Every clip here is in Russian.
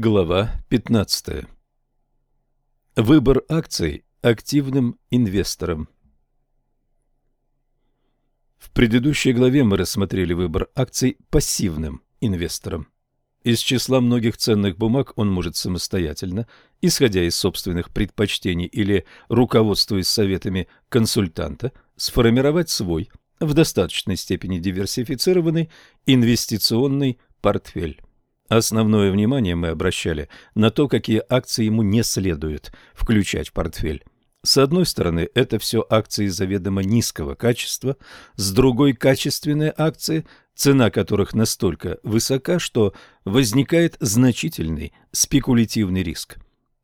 Глава 15. Выбор акций активным инвесторам. В предыдущей главе мы рассмотрели выбор акций пассивным инвесторам. Из числа многих ценных бумаг он может самостоятельно, исходя из собственных предпочтений или руководствуясь советами консультанта, сформировать свой, в достаточной степени диверсифицированный инвестиционный портфель. Основное внимание мы обращали на то, какие акции ему не следует включать в портфель. С одной стороны, это все акции заведомо низкого качества, с другой – качественные акции, цена которых настолько высока, что возникает значительный спекулятивный риск.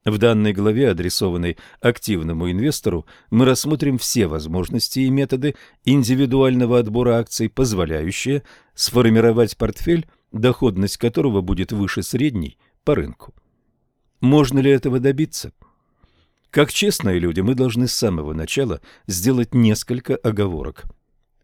В данной главе, адресованной активному инвестору, мы рассмотрим все возможности и методы индивидуального отбора акций, позволяющие сформировать портфель доходность которого будет выше средней по рынку. Можно ли этого добиться? Как честные люди, мы должны с самого начала сделать несколько оговорок.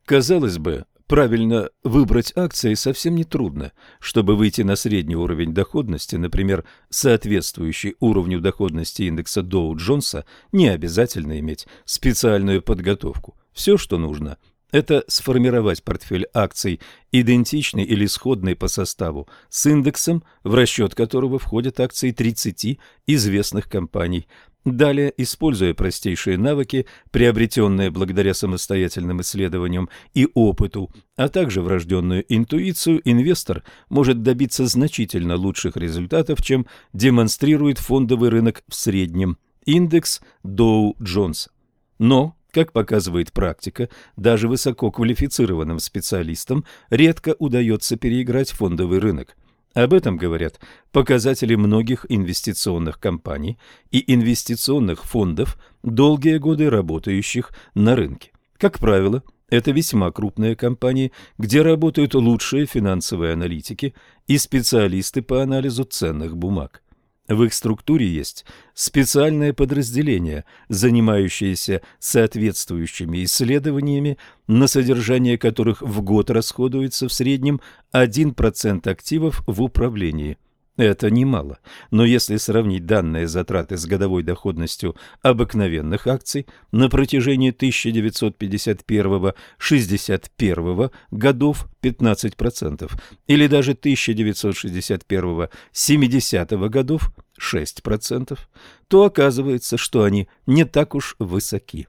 Казалось бы, правильно выбрать акции совсем не трудно. Чтобы выйти на средний уровень доходности, например, соответствующий уровню доходности индекса Доу-Джонса, не обязательно иметь специальную подготовку. Все, что нужно – это сформировать портфель акций, идентичный или сходный по составу, с индексом, в расчет которого входят акции 30 известных компаний. Далее, используя простейшие навыки, приобретенные благодаря самостоятельным исследованиям и опыту, а также врожденную интуицию, инвестор может добиться значительно лучших результатов, чем демонстрирует фондовый рынок в среднем. Индекс Dow-Jones. Но как показывает практика, даже высококвалифицированным специалистам редко удается переиграть фондовый рынок. Об этом говорят показатели многих инвестиционных компаний и инвестиционных фондов, долгие годы работающих на рынке. Как правило, это весьма крупные компании, где работают лучшие финансовые аналитики и специалисты по анализу ценных бумаг. В их структуре есть специальное подразделение, занимающееся соответствующими исследованиями, на содержание которых в год расходуется в среднем 1% активов в управлении – это немало, но если сравнить данные затраты с годовой доходностью обыкновенных акций на протяжении 1951-61 годов 15% или даже 1961-70 годов 6%, то оказывается, что они не так уж высоки.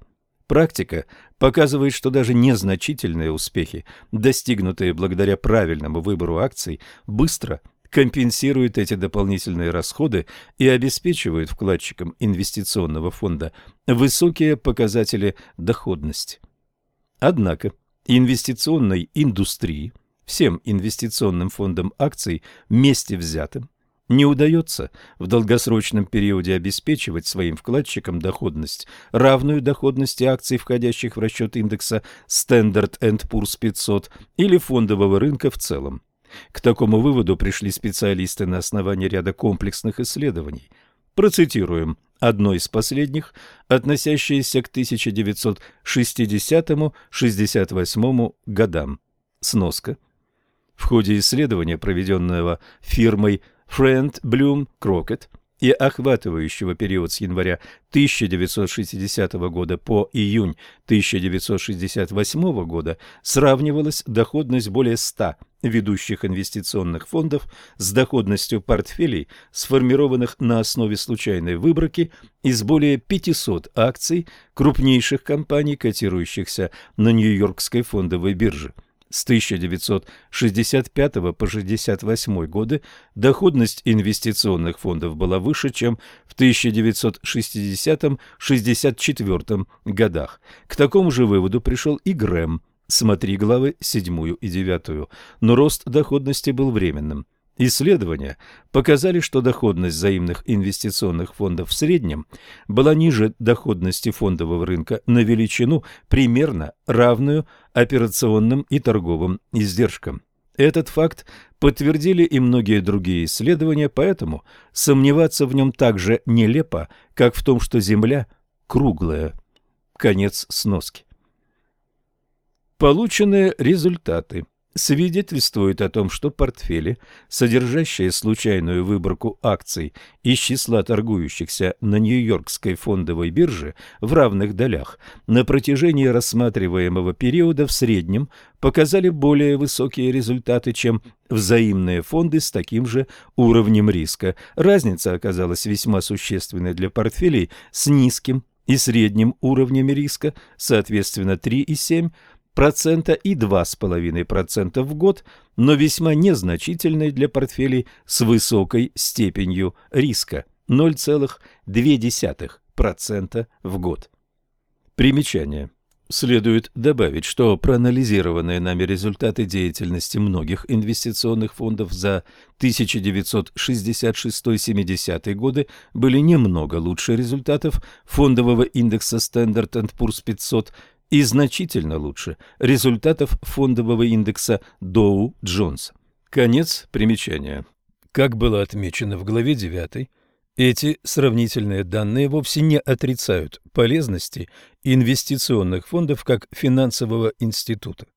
Практика показывает, что даже незначительные успехи, достигнутые благодаря правильному выбору акций, быстро компенсирует эти дополнительные расходы и обеспечивает вкладчикам инвестиционного фонда высокие показатели доходности. Однако инвестиционной индустрии, всем инвестиционным фондам акций вместе взятым, не удается в долгосрочном периоде обеспечивать своим вкладчикам доходность, равную доходности акций, входящих в расчет индекса Standard Poor's 500 или фондового рынка в целом. К такому выводу пришли специалисты на основании ряда комплексных исследований. Процитируем одно из последних, относящееся к 1960-68 годам. Сноска. В ходе исследования, проведенного фирмой Friend Bloom Crockett, и охватывающего период с января 1960 года по июнь 1968 года сравнивалась доходность более 100 ведущих инвестиционных фондов с доходностью портфелей, сформированных на основе случайной выборки из более 500 акций крупнейших компаний, котирующихся на Нью-Йоркской фондовой бирже. С 1965 по 1968 годы доходность инвестиционных фондов была выше, чем в 1960-64 годах. К такому же выводу пришел и Грэм. Смотри главы 7 и 9. Но рост доходности был временным. Исследования показали, что доходность взаимных инвестиционных фондов в среднем была ниже доходности фондового рынка на величину, примерно равную операционным и торговым издержкам. Этот факт подтвердили и многие другие исследования, поэтому сомневаться в нем так же нелепо, как в том, что Земля круглая. Конец сноски. Полученные результаты свидетельствует о том, что портфели, содержащие случайную выборку акций из числа торгующихся на Нью-Йоркской фондовой бирже в равных долях, на протяжении рассматриваемого периода в среднем показали более высокие результаты, чем взаимные фонды с таким же уровнем риска. Разница оказалась весьма существенной для портфелей с низким и средним уровнями риска, соответственно 3 и 7, 1,5% и 2,5% в год, но весьма незначительной для портфелей с высокой степенью риска 0,2% в год. Примечание. Следует добавить, что проанализированные нами результаты деятельности многих инвестиционных фондов за 1966-70 годы были немного лучше результатов фондового индекса Standard Poor's 500 и значительно лучше результатов фондового индекса Доу Джонса. Конец примечания. Как было отмечено в главе 9, эти сравнительные данные вовсе не отрицают полезности инвестиционных фондов как финансового института.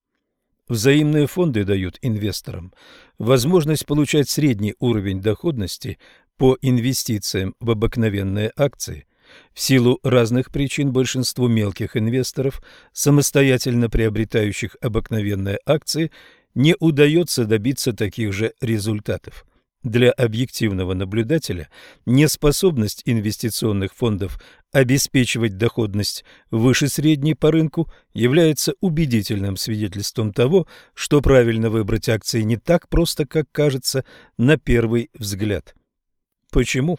Взаимные фонды дают инвесторам возможность получать средний уровень доходности по инвестициям в обыкновенные акции – в силу разных причин большинству мелких инвесторов, самостоятельно приобретающих обыкновенные акции, не удается добиться таких же результатов. Для объективного наблюдателя неспособность инвестиционных фондов обеспечивать доходность выше средней по рынку является убедительным свидетельством того, что правильно выбрать акции не так просто, как кажется на первый взгляд. Почему?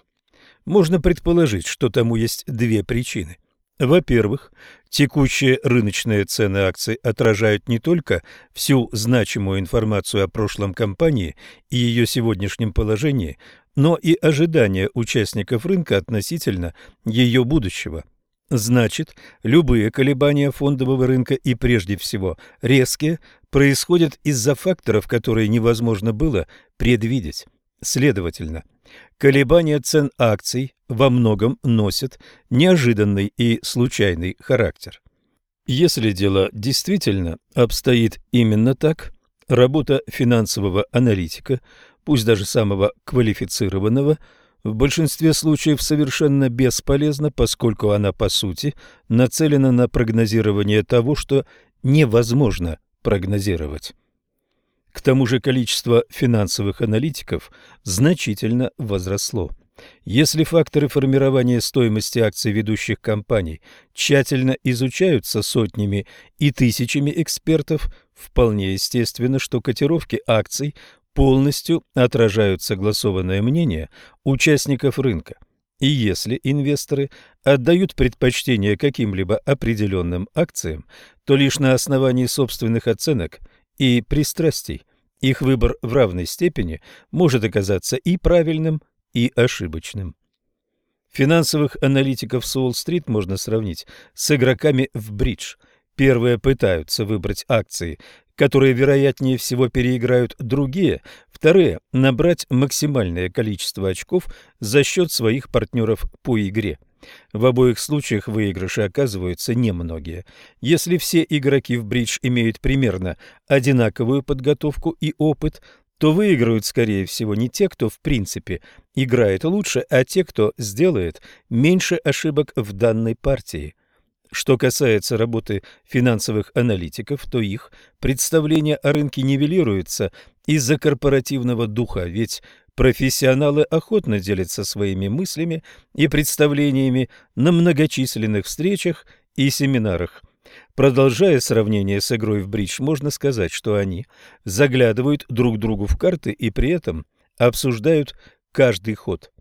Можно предположить, что тому есть две причины. Во-первых, текущие рыночные цены акций отражают не только всю значимую информацию о прошлом компании и ее сегодняшнем положении, но и ожидания участников рынка относительно ее будущего. Значит, любые колебания фондового рынка и прежде всего резкие происходят из-за факторов, которые невозможно было предвидеть. Следовательно, колебания цен акций во многом носят неожиданный и случайный характер. Если дело действительно обстоит именно так, работа финансового аналитика, пусть даже самого квалифицированного, в большинстве случаев совершенно бесполезна, поскольку она, по сути, нацелена на прогнозирование того, что невозможно прогнозировать. К тому же количество финансовых аналитиков значительно возросло. Если факторы формирования стоимости акций ведущих компаний тщательно изучаются сотнями и тысячами экспертов, вполне естественно, что котировки акций полностью отражают согласованное мнение участников рынка. И если инвесторы отдают предпочтение каким-либо определенным акциям, то лишь на основании собственных оценок – и пристрастий. Их выбор в равной степени может оказаться и правильным, и ошибочным. Финансовых аналитиков с Уолл-стрит можно сравнить с игроками в бридж. Первые пытаются выбрать акции, которые вероятнее всего переиграют другие, вторые – набрать максимальное количество очков за счет своих партнеров по игре. В обоих случаях выигрыши оказываются немногие. Если все игроки в бридж имеют примерно одинаковую подготовку и опыт, то выиграют, скорее всего, не те, кто в принципе играет лучше, а те, кто сделает меньше ошибок в данной партии. Что касается работы финансовых аналитиков, то их представление о рынке нивелируется из-за корпоративного духа, ведь Профессионалы охотно делятся своими мыслями и представлениями на многочисленных встречах и семинарах. Продолжая сравнение с игрой в бридж, можно сказать, что они заглядывают друг другу в карты и при этом обсуждают каждый ход.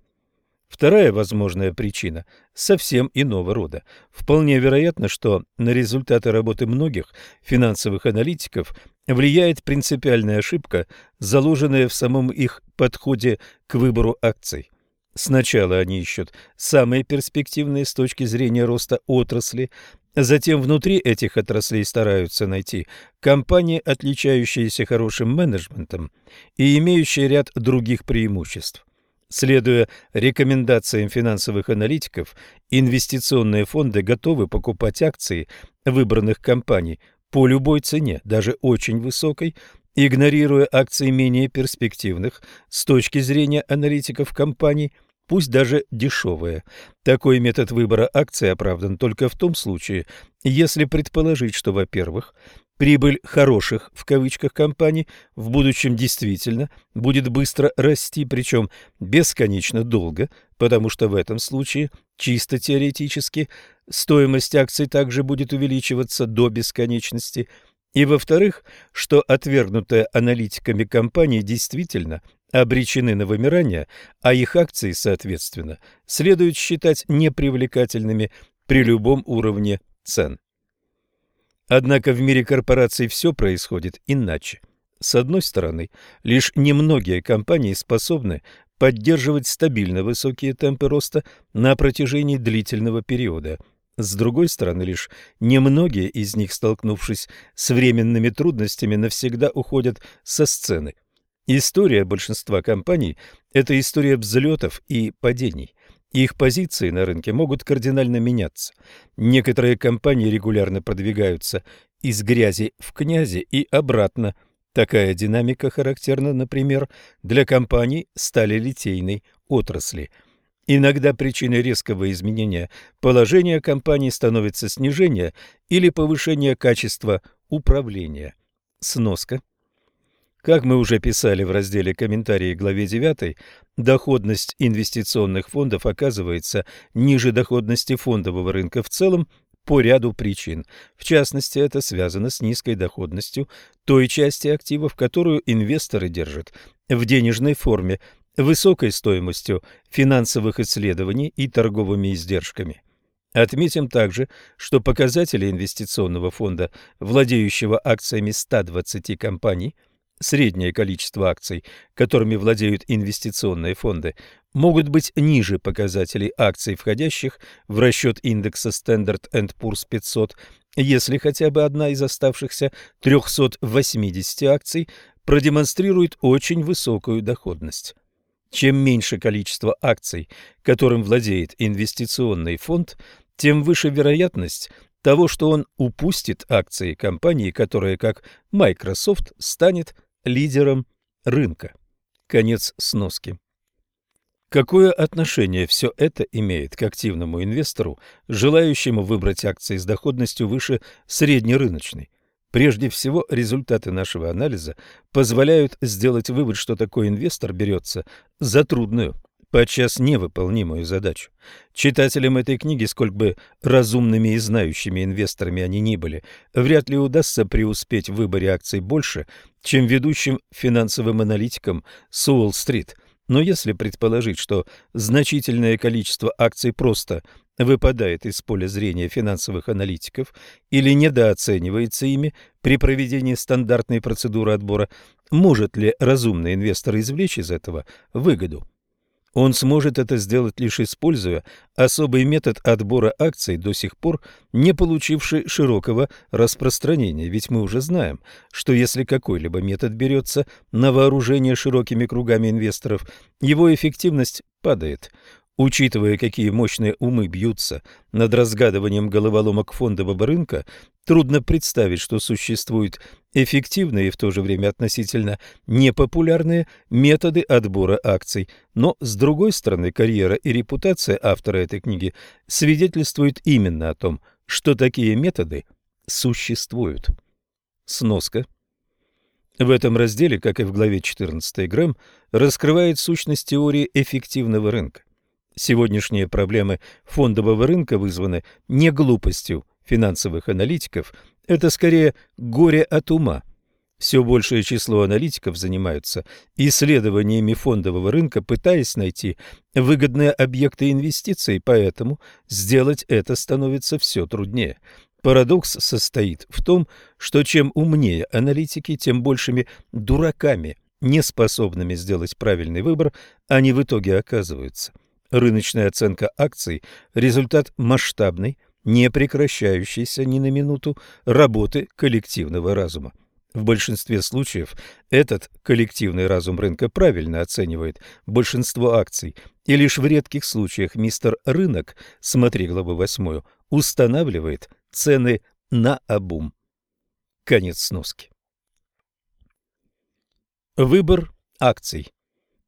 Вторая возможная причина совсем иного рода. Вполне вероятно, что на результаты работы многих финансовых аналитиков влияет принципиальная ошибка, заложенная в самом их подходе к выбору акций. Сначала они ищут самые перспективные с точки зрения роста отрасли, затем внутри этих отраслей стараются найти компании, отличающиеся хорошим менеджментом и имеющие ряд других преимуществ. Следуя рекомендациям финансовых аналитиков, инвестиционные фонды готовы покупать акции выбранных компаний по любой цене, даже очень высокой, игнорируя акции менее перспективных с точки зрения аналитиков компаний, пусть даже дешевые. Такой метод выбора акций оправдан только в том случае, если предположить, что, во-первых, Прибыль «хороших» в кавычках компаний в будущем действительно будет быстро расти, причем бесконечно долго, потому что в этом случае, чисто теоретически, стоимость акций также будет увеличиваться до бесконечности. И, во-вторых, что отвергнутые аналитиками компании действительно обречены на вымирание, а их акции, соответственно, следует считать непривлекательными при любом уровне цен. Однако в мире корпораций все происходит иначе. С одной стороны, лишь немногие компании способны поддерживать стабильно высокие темпы роста на протяжении длительного периода. С другой стороны, лишь немногие из них, столкнувшись с временными трудностями, навсегда уходят со сцены. История большинства компаний – это история взлетов и падений. Их позиции на рынке могут кардинально меняться. Некоторые компании регулярно продвигаются из грязи в князи и обратно. Такая динамика характерна, например, для компаний сталелитейной отрасли. Иногда причиной резкого изменения положения компании становится снижение или повышение качества управления. Сноска – как мы уже писали в разделе «Комментарии» главе 9, доходность инвестиционных фондов оказывается ниже доходности фондового рынка в целом по ряду причин. В частности, это связано с низкой доходностью той части активов, которую инвесторы держат в денежной форме, высокой стоимостью финансовых исследований и торговыми издержками. Отметим также, что показатели инвестиционного фонда, владеющего акциями 120 компаний – среднее количество акций, которыми владеют инвестиционные фонды, могут быть ниже показателей акций, входящих в расчет индекса Standard Poor's 500, если хотя бы одна из оставшихся 380 акций продемонстрирует очень высокую доходность. Чем меньше количество акций, которым владеет инвестиционный фонд, тем выше вероятность того, что он упустит акции компании, которая, как Microsoft, станет лидером рынка. Конец сноски. Какое отношение все это имеет к активному инвестору, желающему выбрать акции с доходностью выше среднерыночной? Прежде всего, результаты нашего анализа позволяют сделать вывод, что такой инвестор берется за трудную, подчас невыполнимую задачу. Читателям этой книги, сколько бы разумными и знающими инвесторами они ни были, вряд ли удастся преуспеть в выборе акций больше, чем ведущим финансовым аналитикам с Уолл-стрит. Но если предположить, что значительное количество акций просто выпадает из поля зрения финансовых аналитиков или недооценивается ими при проведении стандартной процедуры отбора, может ли разумный инвестор извлечь из этого выгоду? Он сможет это сделать лишь используя особый метод отбора акций, до сих пор не получивший широкого распространения, ведь мы уже знаем, что если какой-либо метод берется на вооружение широкими кругами инвесторов, его эффективность падает. Учитывая, какие мощные умы бьются над разгадыванием головоломок фондового рынка, трудно представить, что существуют эффективные и в то же время относительно непопулярные методы отбора акций. Но, с другой стороны, карьера и репутация автора этой книги свидетельствуют именно о том, что такие методы существуют. Сноска. В этом разделе, как и в главе 14, Грэм раскрывает сущность теории эффективного рынка. Сегодняшние проблемы фондового рынка вызваны не глупостью финансовых аналитиков, это скорее горе от ума. Все большее число аналитиков занимаются исследованиями фондового рынка, пытаясь найти выгодные объекты инвестиций, поэтому сделать это становится все труднее. Парадокс состоит в том, что чем умнее аналитики, тем большими дураками, неспособными сделать правильный выбор, они в итоге оказываются. Рыночная оценка акций – результат масштабной, не прекращающейся ни на минуту работы коллективного разума. В большинстве случаев этот коллективный разум рынка правильно оценивает большинство акций, и лишь в редких случаях мистер Рынок, смотри главу восьмую, устанавливает цены на обум. Конец сноски. Выбор акций.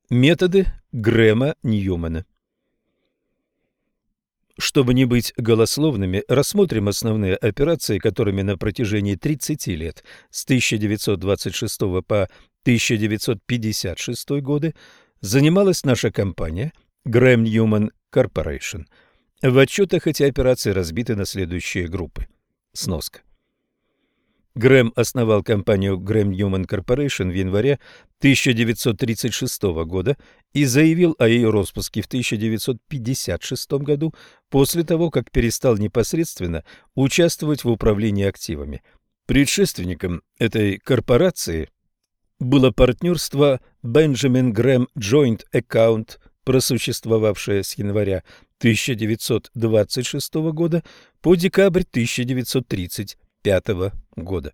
Методы Грэма Ньюмана. Чтобы не быть голословными, рассмотрим основные операции, которыми на протяжении 30 лет, с 1926 по 1956 годы, занималась наша компания Graham-Newman Corporation. В отчетах эти операции разбиты на следующие группы. Сноска. Грэм основал компанию Graham-Newman Corporation в январе 1936 года и заявил о ее роспуске в 1956 году после того, как перестал непосредственно участвовать в управлении активами. Предшественником этой корпорации было партнерство Benjamin Graham Joint Account, просуществовавшее с января 1926 года по декабрь 1935 1995 года.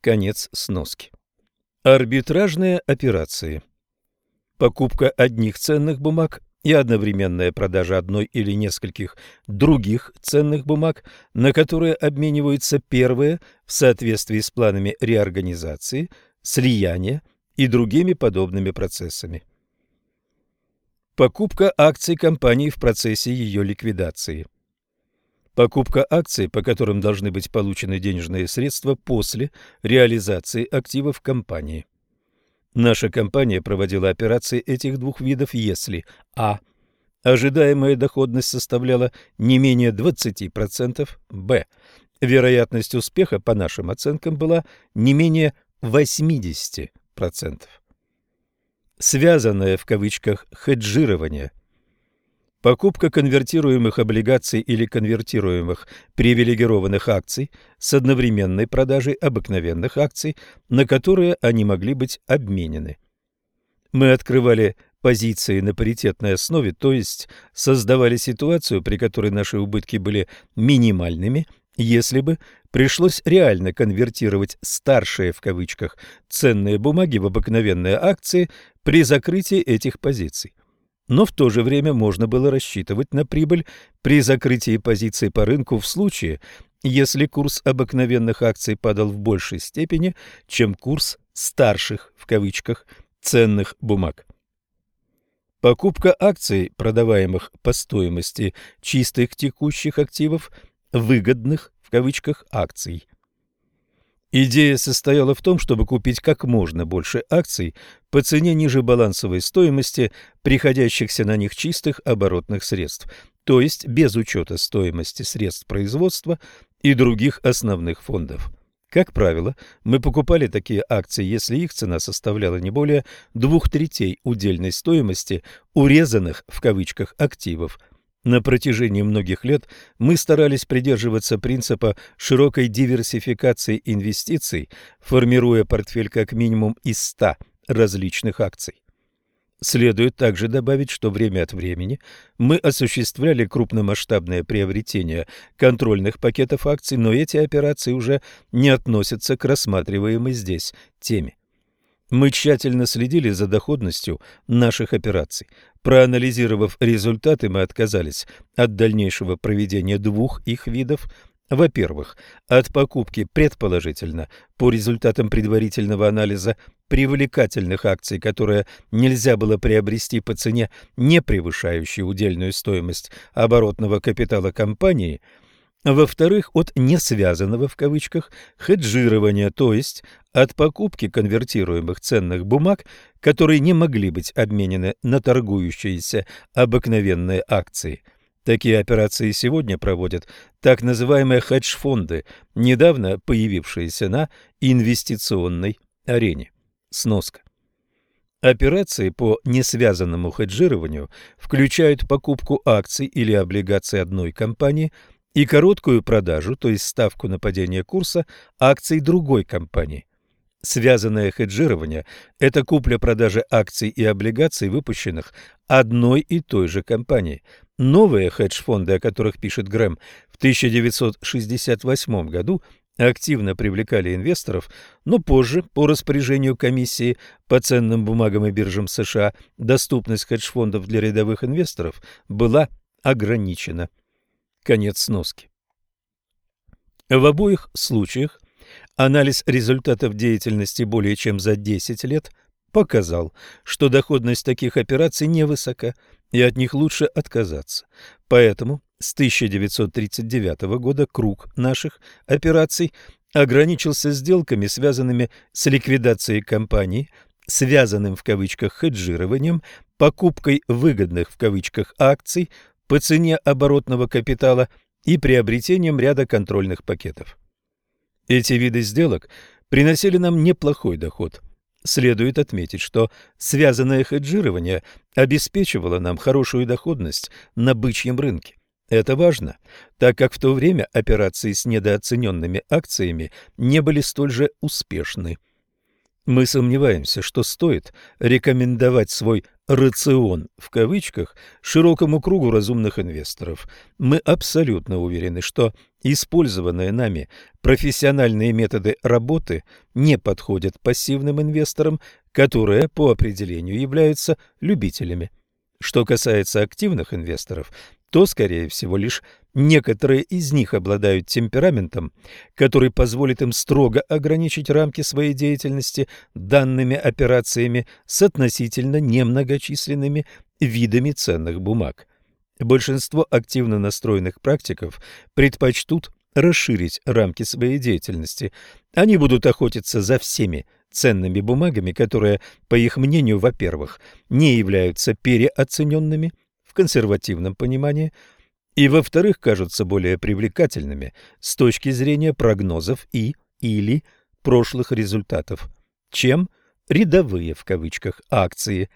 Конец сноски. Арбитражные операции. Покупка одних ценных бумаг и одновременная продажа одной или нескольких других ценных бумаг, на которые обмениваются первые в соответствии с планами реорганизации, слияния и другими подобными процессами. Покупка акций компании в процессе ее ликвидации – Покупка акций, по которым должны быть получены денежные средства после реализации активов компании. Наша компания проводила операции этих двух видов, если а. Ожидаемая доходность составляла не менее 20%, б. Вероятность успеха, по нашим оценкам, была не менее 80%. Связанное в кавычках хеджирование Покупка конвертируемых облигаций или конвертируемых привилегированных акций с одновременной продажей обыкновенных акций, на которые они могли быть обменены. Мы открывали позиции на паритетной основе, то есть создавали ситуацию, при которой наши убытки были минимальными, если бы пришлось реально конвертировать «старшие» в кавычках ценные бумаги в обыкновенные акции при закрытии этих позиций но в то же время можно было рассчитывать на прибыль при закрытии позиций по рынку в случае, если курс обыкновенных акций падал в большей степени, чем курс «старших» в кавычках ценных бумаг. Покупка акций, продаваемых по стоимости чистых текущих активов, выгодных в кавычках акций – Идея состояла в том, чтобы купить как можно больше акций по цене ниже балансовой стоимости приходящихся на них чистых оборотных средств, то есть без учета стоимости средств производства и других основных фондов. Как правило, мы покупали такие акции, если их цена составляла не более двух третей удельной стоимости урезанных в кавычках активов – на протяжении многих лет мы старались придерживаться принципа широкой диверсификации инвестиций, формируя портфель как минимум из 100 различных акций. Следует также добавить, что время от времени мы осуществляли крупномасштабное приобретение контрольных пакетов акций, но эти операции уже не относятся к рассматриваемой здесь теме. Мы тщательно следили за доходностью наших операций. Проанализировав результаты, мы отказались от дальнейшего проведения двух их видов. Во-первых, от покупки предположительно по результатам предварительного анализа привлекательных акций, которые нельзя было приобрести по цене, не превышающей удельную стоимость оборотного капитала компании – во-вторых, от несвязанного в кавычках хеджирования, то есть от покупки конвертируемых ценных бумаг, которые не могли быть обменены на торгующиеся обыкновенные акции. Такие операции сегодня проводят так называемые хедж-фонды, недавно появившиеся на инвестиционной арене. Сноска. Операции по несвязанному хеджированию включают покупку акций или облигаций одной компании – и короткую продажу, то есть ставку на падение курса акций другой компании. Связанное хеджирование – это купля-продажа акций и облигаций, выпущенных одной и той же компанией. Новые хедж-фонды, о которых пишет Грэм, в 1968 году активно привлекали инвесторов, но позже, по распоряжению комиссии по ценным бумагам и биржам США, доступность хедж-фондов для рядовых инвесторов была ограничена. Конец сноски. В обоих случаях анализ результатов деятельности более чем за 10 лет показал, что доходность таких операций невысока, и от них лучше отказаться. Поэтому с 1939 года круг наших операций ограничился сделками, связанными с ликвидацией компаний, связанным в кавычках хеджированием, покупкой выгодных в кавычках акций по цене оборотного капитала и приобретением ряда контрольных пакетов. Эти виды сделок приносили нам неплохой доход. Следует отметить, что связанное хеджирование обеспечивало нам хорошую доходность на бычьем рынке. Это важно, так как в то время операции с недооцененными акциями не были столь же успешны. Мы сомневаемся, что стоит рекомендовать свой «рацион» в кавычках широкому кругу разумных инвесторов. Мы абсолютно уверены, что использованные нами профессиональные методы работы не подходят пассивным инвесторам, которые по определению являются любителями. Что касается активных инвесторов, то, скорее всего, лишь некоторые из них обладают темпераментом, который позволит им строго ограничить рамки своей деятельности данными операциями с относительно немногочисленными видами ценных бумаг. Большинство активно настроенных практиков предпочтут расширить рамки своей деятельности. Они будут охотиться за всеми ценными бумагами, которые, по их мнению, во-первых, не являются переоцененными – консервативном понимании, и, во-вторых, кажутся более привлекательными с точки зрения прогнозов и или прошлых результатов, чем «рядовые» в кавычках акции.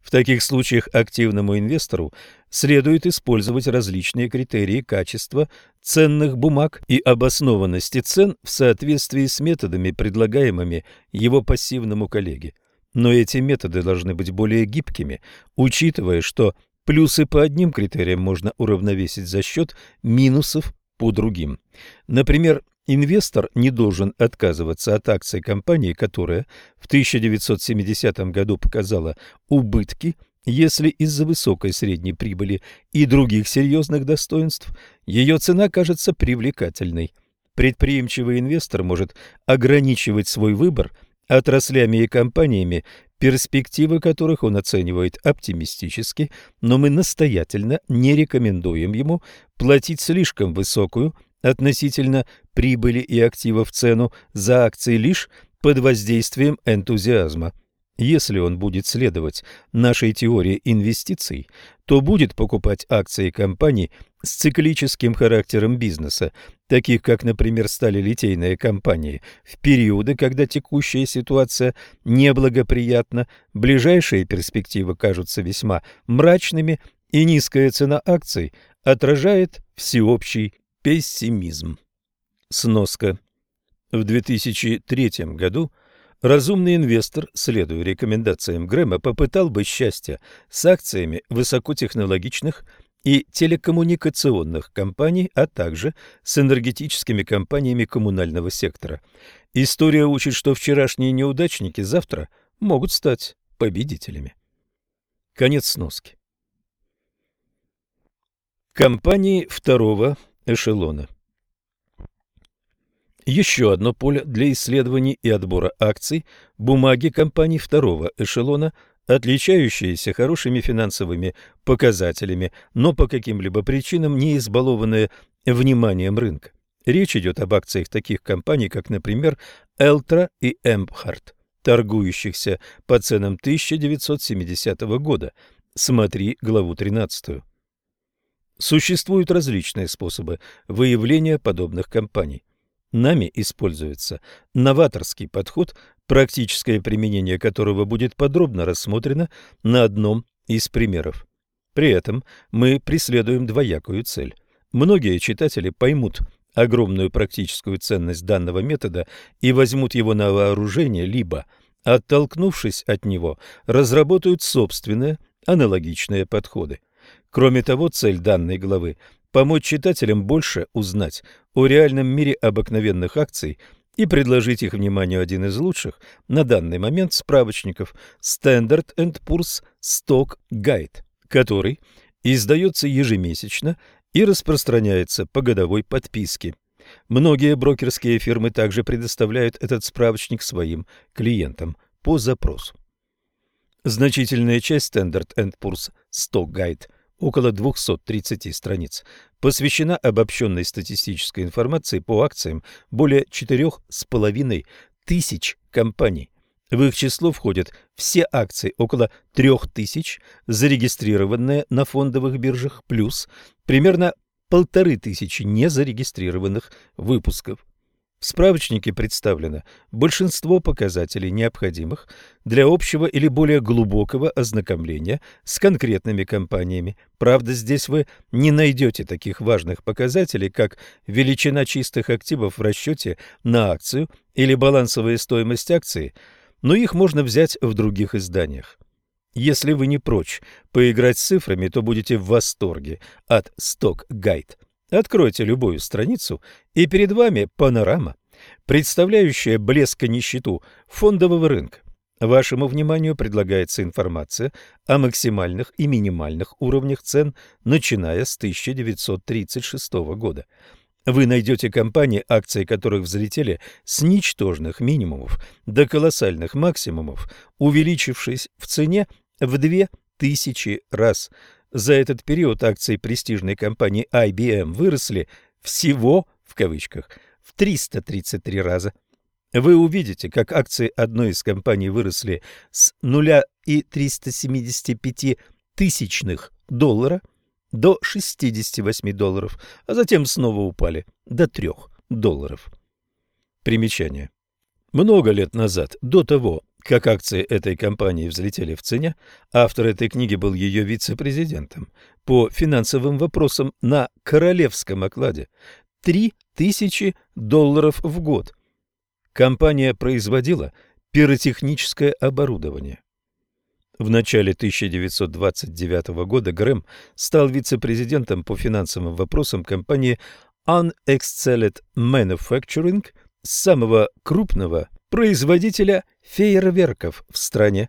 В таких случаях активному инвестору следует использовать различные критерии качества ценных бумаг и обоснованности цен в соответствии с методами, предлагаемыми его пассивному коллеге. Но эти методы должны быть более гибкими, учитывая, что Плюсы по одним критериям можно уравновесить за счет минусов по другим. Например, инвестор не должен отказываться от акций компании, которая в 1970 году показала убытки, если из-за высокой средней прибыли и других серьезных достоинств ее цена кажется привлекательной. Предприимчивый инвестор может ограничивать свой выбор отраслями и компаниями, перспективы которых он оценивает оптимистически, но мы настоятельно не рекомендуем ему платить слишком высокую относительно прибыли и активов цену за акции лишь под воздействием энтузиазма. Если он будет следовать нашей теории инвестиций, то будет покупать акции компаний с циклическим характером бизнеса, таких как, например, стали литейные компании, в периоды, когда текущая ситуация неблагоприятна, ближайшие перспективы кажутся весьма мрачными, и низкая цена акций отражает всеобщий пессимизм. Сноска. В 2003 году Разумный инвестор, следуя рекомендациям Грэма, попытал бы счастья с акциями высокотехнологичных и телекоммуникационных компаний, а также с энергетическими компаниями коммунального сектора. История учит, что вчерашние неудачники завтра могут стать победителями. Конец сноски. Компании второго эшелона еще одно поле для исследований и отбора акций – бумаги компаний второго эшелона, отличающиеся хорошими финансовыми показателями, но по каким-либо причинам не избалованные вниманием рынка. Речь идет об акциях таких компаний, как, например, Элтра и Эмбхарт, торгующихся по ценам 1970 года. Смотри главу 13. Существуют различные способы выявления подобных компаний. Нами используется новаторский подход, практическое применение которого будет подробно рассмотрено на одном из примеров. При этом мы преследуем двоякую цель. Многие читатели поймут огромную практическую ценность данного метода и возьмут его на вооружение, либо, оттолкнувшись от него, разработают собственные аналогичные подходы. Кроме того, цель данной главы помочь читателям больше узнать о реальном мире обыкновенных акций и предложить их вниманию один из лучших на данный момент справочников Standard Poor's Stock Guide, который издается ежемесячно и распространяется по годовой подписке. Многие брокерские фирмы также предоставляют этот справочник своим клиентам по запросу. Значительная часть Standard Poor's Stock Guide, около 230 страниц, посвящена обобщенной статистической информации по акциям более 4,5 тысяч компаний. В их число входят все акции, около 3000, зарегистрированные на фондовых биржах, плюс примерно полторы тысячи незарегистрированных выпусков. В справочнике представлено большинство показателей, необходимых для общего или более глубокого ознакомления с конкретными компаниями. Правда, здесь вы не найдете таких важных показателей, как величина чистых активов в расчете на акцию или балансовая стоимость акции, но их можно взять в других изданиях. Если вы не прочь поиграть с цифрами, то будете в восторге от Stock Guide. Откройте любую страницу, и перед вами панорама, представляющая блеск и нищету фондового рынка. Вашему вниманию предлагается информация о максимальных и минимальных уровнях цен, начиная с 1936 года. Вы найдете компании, акции которых взлетели с ничтожных минимумов до колоссальных максимумов, увеличившись в цене в 2000 раз – за этот период акции престижной компании IBM выросли всего, в кавычках, в 333 раза. Вы увидите, как акции одной из компаний выросли с 0,375 тысячных доллара до 68 долларов, а затем снова упали до 3 долларов. Примечание. Много лет назад, до того, как акции этой компании взлетели в цене, автор этой книги был ее вице-президентом по финансовым вопросам на королевском окладе. Три тысячи долларов в год. Компания производила пиротехническое оборудование. В начале 1929 года Грэм стал вице-президентом по финансовым вопросам компании Unexcelled Manufacturing, самого крупного производителя фейерверков в стране.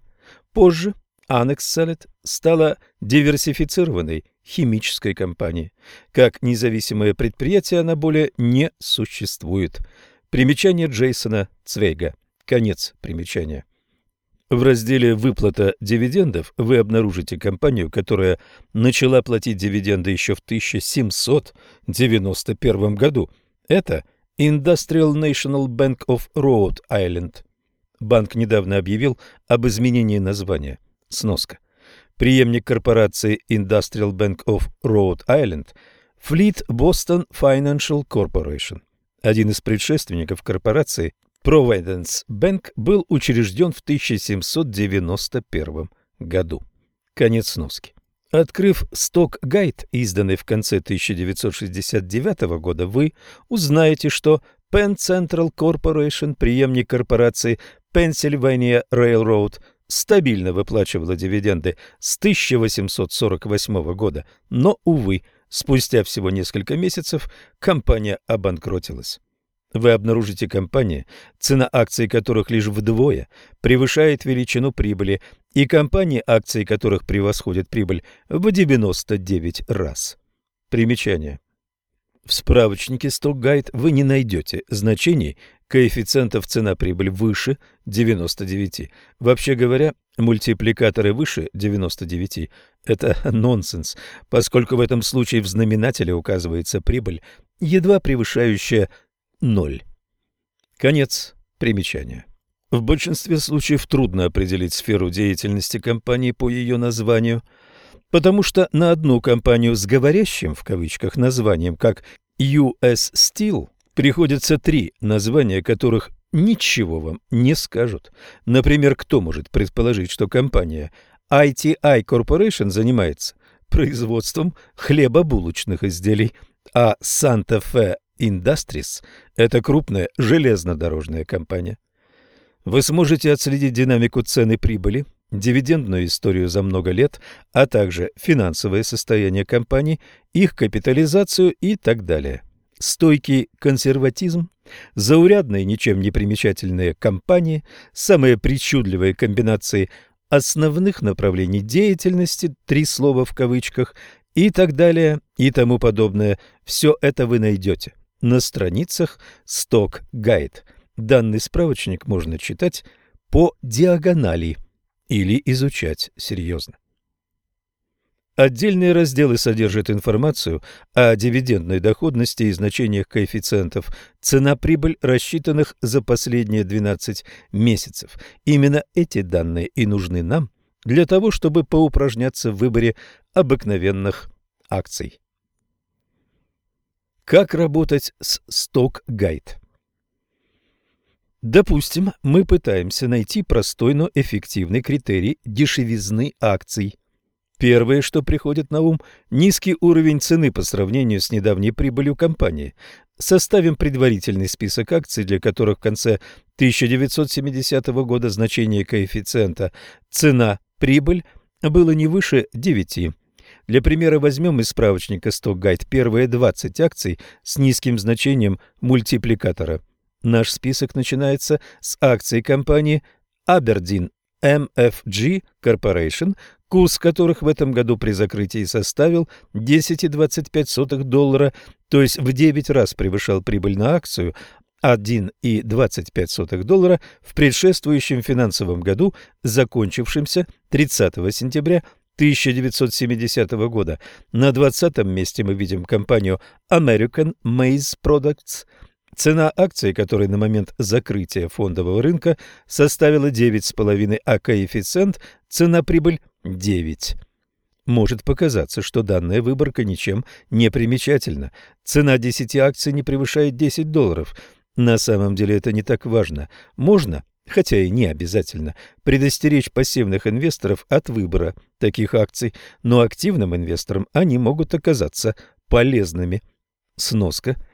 Позже Anexcellet стала диверсифицированной химической компанией. Как независимое предприятие она более не существует. Примечание Джейсона Цвейга. Конец примечания. В разделе «Выплата дивидендов» вы обнаружите компанию, которая начала платить дивиденды еще в 1791 году. Это – Industrial National Bank of Rhode Island. Банк недавно объявил об изменении названия. Сноска. Преемник корпорации Industrial Bank of Rhode Island Fleet Boston Financial Corporation. Один из предшественников корпорации Providence Bank был учрежден в 1791 году. Конец сноски. Открыв сток-гайд, изданный в конце 1969 года, вы узнаете, что Penn Central Corporation, преемник корпорации Pennsylvania Railroad, стабильно выплачивала дивиденды с 1848 года, но, увы, спустя всего несколько месяцев компания обанкротилась. Вы обнаружите компании, цена акций которых лишь вдвое превышает величину прибыли, и компании, акции которых превосходят прибыль в 99 раз. Примечание. В справочнике Stock Guide вы не найдете значений коэффициентов цена-прибыль выше 99. Вообще говоря, мультипликаторы выше 99 – это нонсенс, поскольку в этом случае в знаменателе указывается прибыль, едва превышающая ноль. Конец примечания. В большинстве случаев трудно определить сферу деятельности компании по ее названию, потому что на одну компанию с говорящим в кавычках названием, как US Steel, приходится три названия, которых ничего вам не скажут. Например, кто может предположить, что компания ITI Corporation занимается производством хлебобулочных изделий, а Santa Fe Industries – это крупная железнодорожная компания. Вы сможете отследить динамику цены прибыли, дивидендную историю за много лет, а также финансовое состояние компаний, их капитализацию и так далее. Стойкий консерватизм, заурядные, ничем не примечательные компании, самые причудливые комбинации основных направлений деятельности, три слова в кавычках, и так далее, и тому подобное. Все это вы найдете на страницах Stock Guide. Данный справочник можно читать по диагонали. или изучать серьезно. Отдельные разделы содержат информацию о дивидендной доходности и значениях коэффициентов цена-прибыль, рассчитанных за последние 12 месяцев. Именно эти данные и нужны нам для того, чтобы поупражняться в выборе обыкновенных акций. Как работать с сток-гайд? Допустим, мы пытаемся найти простой, но эффективный критерий дешевизны акций – Первое, что приходит на ум – низкий уровень цены по сравнению с недавней прибылью компании. Составим предварительный список акций, для которых в конце 1970 года значение коэффициента «цена-прибыль» было не выше 9. Для примера возьмем из справочника Guide первые 20 акций с низким значением мультипликатора. Наш список начинается с акций компании Aberdeen MFG Corporation, курс которых в этом году при закрытии составил 10,25 доллара, то есть в 9 раз превышал прибыль на акцию 1,25 доллара в предшествующем финансовом году, закончившемся 30 сентября 1970 года. На 20 месте мы видим компанию American Maize Products – Цена акции, которой на момент закрытия фондового рынка составила 9,5, а коэффициент цена-прибыль 9. Может показаться, что данная выборка ничем не примечательна. Цена 10 акций не превышает 10 долларов. На самом деле это не так важно. Можно, хотя и не обязательно, предостеречь пассивных инвесторов от выбора таких акций, но активным инвесторам они могут оказаться полезными. Сноска –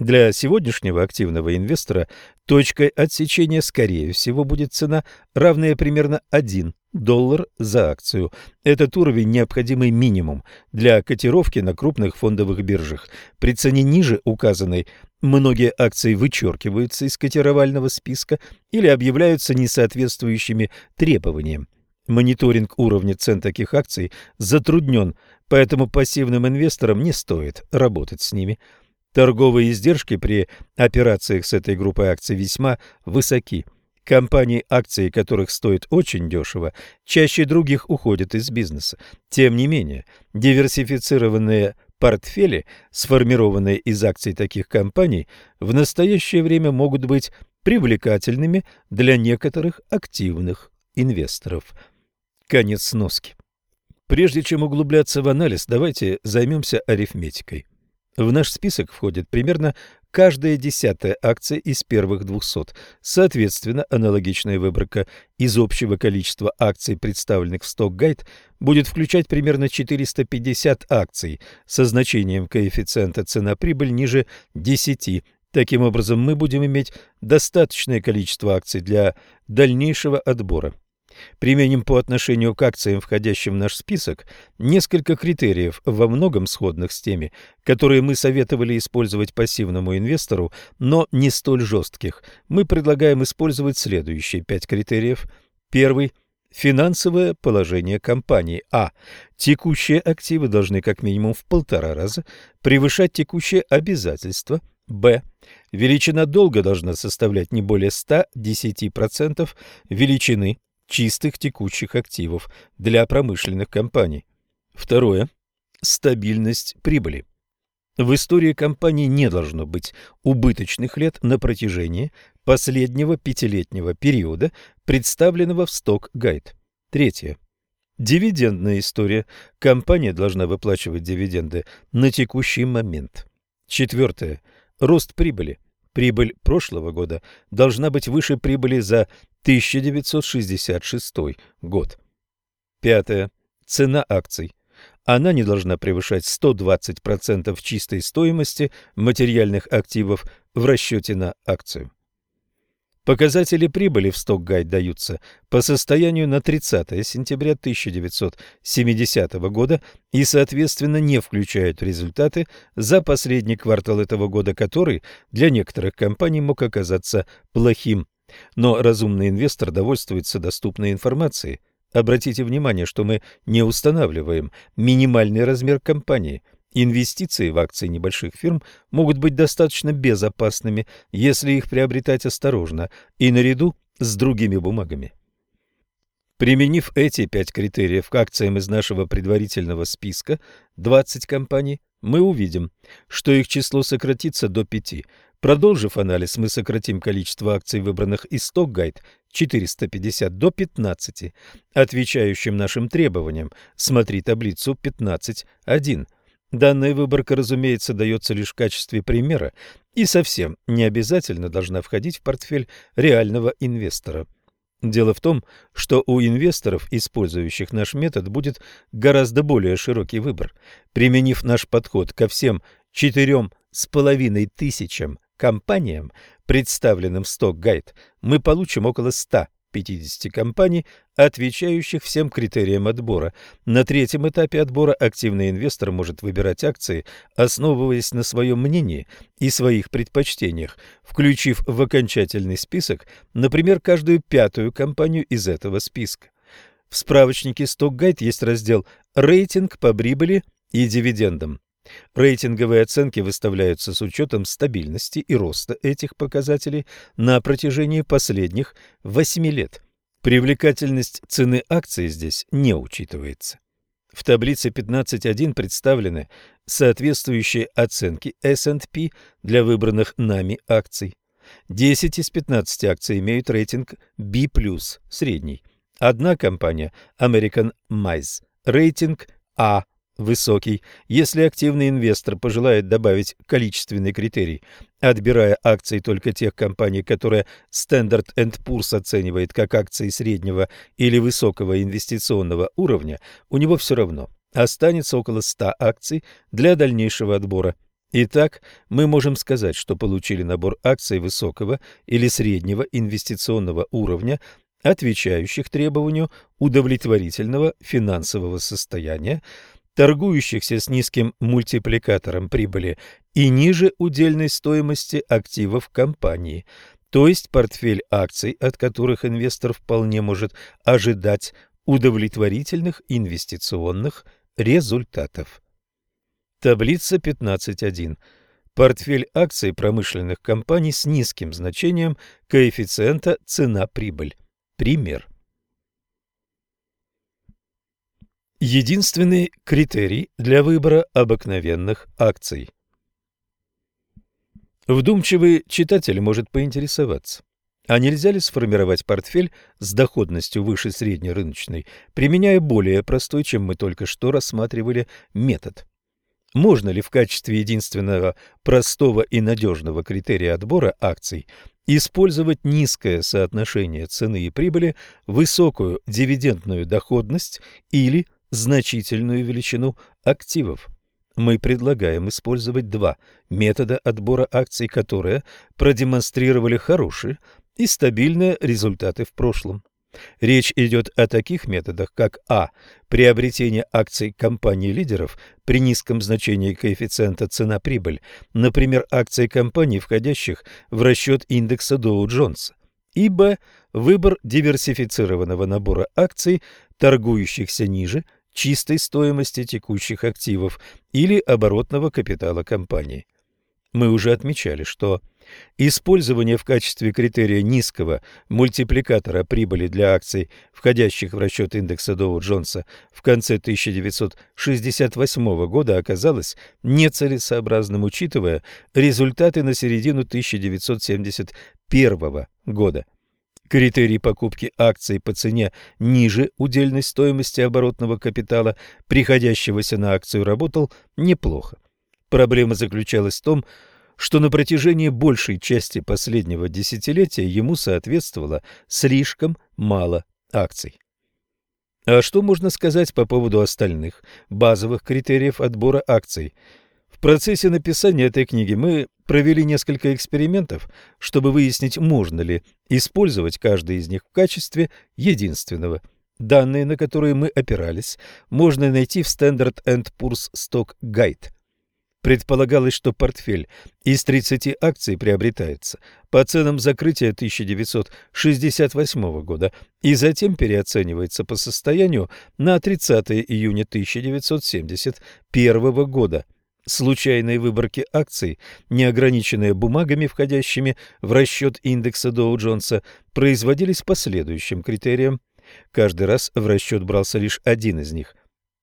для сегодняшнего активного инвестора точкой отсечения, скорее всего, будет цена, равная примерно 1 доллар за акцию. Этот уровень – необходимый минимум для котировки на крупных фондовых биржах. При цене ниже указанной многие акции вычеркиваются из котировального списка или объявляются несоответствующими требованиям. Мониторинг уровня цен таких акций затруднен, поэтому пассивным инвесторам не стоит работать с ними – Торговые издержки при операциях с этой группой акций весьма высоки. Компании, акции которых стоят очень дешево, чаще других уходят из бизнеса. Тем не менее, диверсифицированные портфели, сформированные из акций таких компаний, в настоящее время могут быть привлекательными для некоторых активных инвесторов. Конец сноски. Прежде чем углубляться в анализ, давайте займемся арифметикой. В наш список входит примерно каждая десятая акция из первых 200. Соответственно, аналогичная выборка из общего количества акций, представленных в сток-гайд, будет включать примерно 450 акций со значением коэффициента цена-прибыль ниже 10. Таким образом, мы будем иметь достаточное количество акций для дальнейшего отбора. Применим по отношению к акциям, входящим в наш список, несколько критериев, во многом сходных с теми, которые мы советовали использовать пассивному инвестору, но не столь жестких. Мы предлагаем использовать следующие пять критериев. Первый – финансовое положение компании. А. Текущие активы должны как минимум в полтора раза превышать текущие обязательства. Б. Величина долга должна составлять не более 110% величины чистых текущих активов для промышленных компаний. Второе. Стабильность прибыли. В истории компании не должно быть убыточных лет на протяжении последнего пятилетнего периода, представленного в сток-гайд. Третье. Дивидендная история. Компания должна выплачивать дивиденды на текущий момент. Четвертое. Рост прибыли. Прибыль прошлого года должна быть выше прибыли за 1966 год. Пятое. Цена акций. Она не должна превышать 120% чистой стоимости материальных активов в расчете на акцию. Показатели прибыли в сток-гайд даются по состоянию на 30 сентября 1970 года и, соответственно, не включают результаты за последний квартал этого года, который для некоторых компаний мог оказаться плохим. Но разумный инвестор довольствуется доступной информацией. Обратите внимание, что мы не устанавливаем минимальный размер компании – Инвестиции в акции небольших фирм могут быть достаточно безопасными, если их приобретать осторожно и наряду с другими бумагами. Применив эти пять критериев к акциям из нашего предварительного списка 20 компаний, мы увидим, что их число сократится до 5. Продолжив анализ, мы сократим количество акций, выбранных из сток-гайд 450 до 15, отвечающим нашим требованиям. Смотри таблицу 15.1. Данная выборка, разумеется, дается лишь в качестве примера и совсем не обязательно должна входить в портфель реального инвестора. Дело в том, что у инвесторов, использующих наш метод, будет гораздо более широкий выбор. Применив наш подход ко всем четырем с половиной тысячам компаниям, представленным в сток-гайд, мы получим около 100 50 компаний, отвечающих всем критериям отбора. На третьем этапе отбора активный инвестор может выбирать акции, основываясь на своем мнении и своих предпочтениях, включив в окончательный список, например, каждую пятую компанию из этого списка. В справочнике StockGuide есть раздел «Рейтинг по прибыли и дивидендам». Рейтинговые оценки выставляются с учетом стабильности и роста этих показателей на протяжении последних 8 лет. Привлекательность цены акций здесь не учитывается. В таблице 15.1 представлены соответствующие оценки S&P для выбранных нами акций. 10 из 15 акций имеют рейтинг B+, средний. Одна компания, American Mice, рейтинг A, высокий. Если активный инвестор пожелает добавить количественный критерий, отбирая акции только тех компаний, которые Standard Poor's оценивает как акции среднего или высокого инвестиционного уровня, у него все равно останется около 100 акций для дальнейшего отбора. Итак, мы можем сказать, что получили набор акций высокого или среднего инвестиционного уровня, отвечающих требованию удовлетворительного финансового состояния, торгующихся с низким мультипликатором прибыли и ниже удельной стоимости активов компании, то есть портфель акций, от которых инвестор вполне может ожидать удовлетворительных инвестиционных результатов. Таблица 15.1. Портфель акций промышленных компаний с низким значением коэффициента цена-прибыль. Пример. Единственный критерий для выбора обыкновенных акций. Вдумчивый читатель может поинтересоваться, а нельзя ли сформировать портфель с доходностью выше среднерыночной, применяя более простой, чем мы только что рассматривали, метод? Можно ли в качестве единственного простого и надежного критерия отбора акций использовать низкое соотношение цены и прибыли, высокую дивидендную доходность или значительную величину активов. Мы предлагаем использовать два метода отбора акций, которые продемонстрировали хорошие и стабильные результаты в прошлом. Речь идет о таких методах, как а. Приобретение акций компаний-лидеров при низком значении коэффициента цена-прибыль, например, акции компаний, входящих в расчет индекса Доу-Джонса, и б. Выбор диверсифицированного набора акций, торгующихся ниже – чистой стоимости текущих активов или оборотного капитала компании. Мы уже отмечали, что использование в качестве критерия низкого мультипликатора прибыли для акций, входящих в расчет индекса Доу-Джонса в конце 1968 года оказалось нецелесообразным, учитывая результаты на середину 1971 года. Критерий покупки акций по цене ниже удельной стоимости оборотного капитала, приходящегося на акцию, работал неплохо. Проблема заключалась в том, что на протяжении большей части последнего десятилетия ему соответствовало слишком мало акций. А что можно сказать по поводу остальных базовых критериев отбора акций? Процессе написания этой книги мы провели несколько экспериментов, чтобы выяснить, можно ли использовать каждый из них в качестве единственного. Данные, на которые мы опирались, можно найти в Standard Poor's Stock Guide. Предполагалось, что портфель из 30 акций приобретается по ценам закрытия 1968 года и затем переоценивается по состоянию на 30 июня 1971 года – случайной выборки акций, неограниченные бумагами, входящими в расчет индекса Доу-Джонса, производились по следующим критериям. Каждый раз в расчет брался лишь один из них.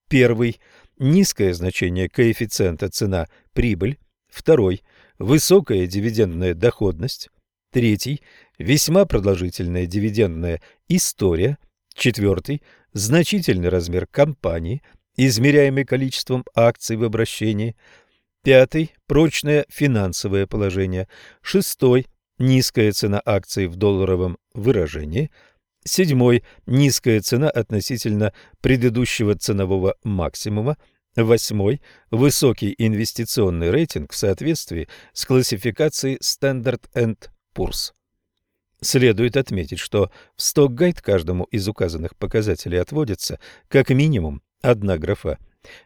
Первый – низкое значение коэффициента цена-прибыль. Второй – высокая дивидендная доходность. Третий – весьма продолжительная дивидендная история. Четвертый – значительный размер компании, измеряемый количеством акций в обращении. Пятый – прочное финансовое положение. Шестой – низкая цена акций в долларовом выражении. Седьмой – низкая цена относительно предыдущего ценового максимума. Восьмой – высокий инвестиционный рейтинг в соответствии с классификацией Standard Poor's. Следует отметить, что в сток-гайд каждому из указанных показателей отводится как минимум одна графа.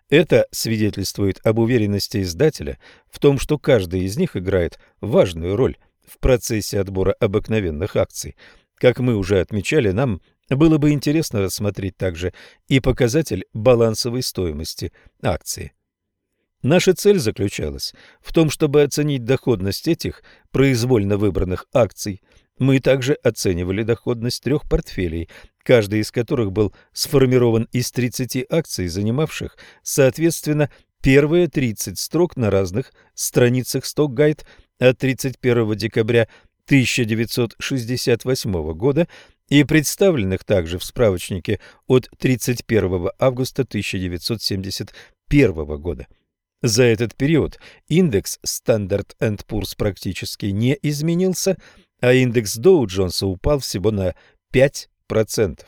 Это свидетельствует об уверенности издателя в том, что каждый из них играет важную роль в процессе отбора обыкновенных акций. Как мы уже отмечали, нам было бы интересно рассмотреть также и показатель балансовой стоимости акции. Наша цель заключалась в том, чтобы оценить доходность этих произвольно выбранных акций. Мы также оценивали доходность трех портфелей, каждый из которых был сформирован из 30 акций, занимавших, соответственно, первые 30 строк на разных страницах Stock от 31 декабря 1968 года и представленных также в справочнике от 31 августа 1971 года. За этот период индекс Standard Poor's практически не изменился, а индекс Dow Jones упал всего на 5%.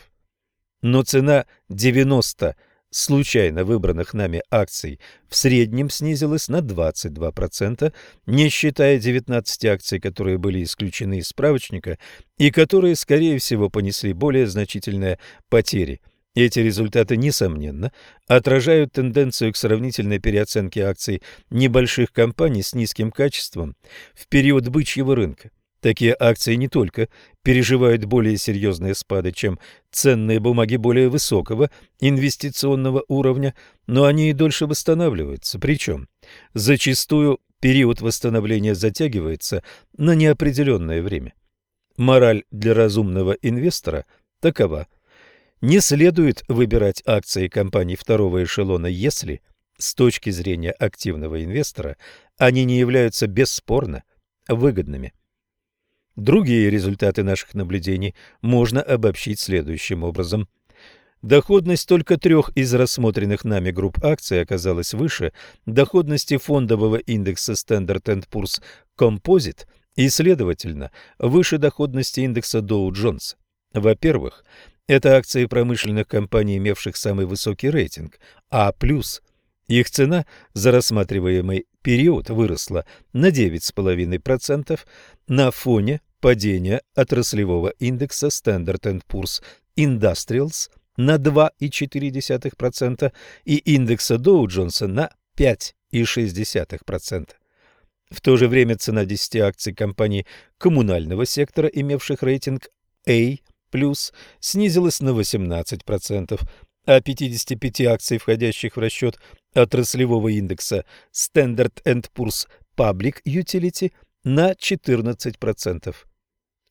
Но цена 90 случайно выбранных нами акций в среднем снизилась на 22%, не считая 19 акций, которые были исключены из справочника и которые, скорее всего, понесли более значительные потери – эти результаты, несомненно, отражают тенденцию к сравнительной переоценке акций небольших компаний с низким качеством в период бычьего рынка. Такие акции не только переживают более серьезные спады, чем ценные бумаги более высокого инвестиционного уровня, но они и дольше восстанавливаются. Причем зачастую период восстановления затягивается на неопределенное время. Мораль для разумного инвестора такова – не следует выбирать акции компаний второго эшелона, если, с точки зрения активного инвестора, они не являются бесспорно выгодными. Другие результаты наших наблюдений можно обобщить следующим образом. Доходность только трех из рассмотренных нами групп акций оказалась выше доходности фондового индекса Standard Poor's Composite и, следовательно, выше доходности индекса Dow Jones. Во-первых, это акции промышленных компаний, имевших самый высокий рейтинг А+. Их цена за рассматриваемый период выросла на 9,5% на фоне падения отраслевого индекса Standard Poor's Industrials на 2,4% и индекса Dow Jones на 5,6%. В то же время цена 10 акций компаний коммунального сектора, имевших рейтинг A, снизилась на 18%, а 55 акций, входящих в расчет отраслевого индекса Standard Poor's Public Utility, на 14%.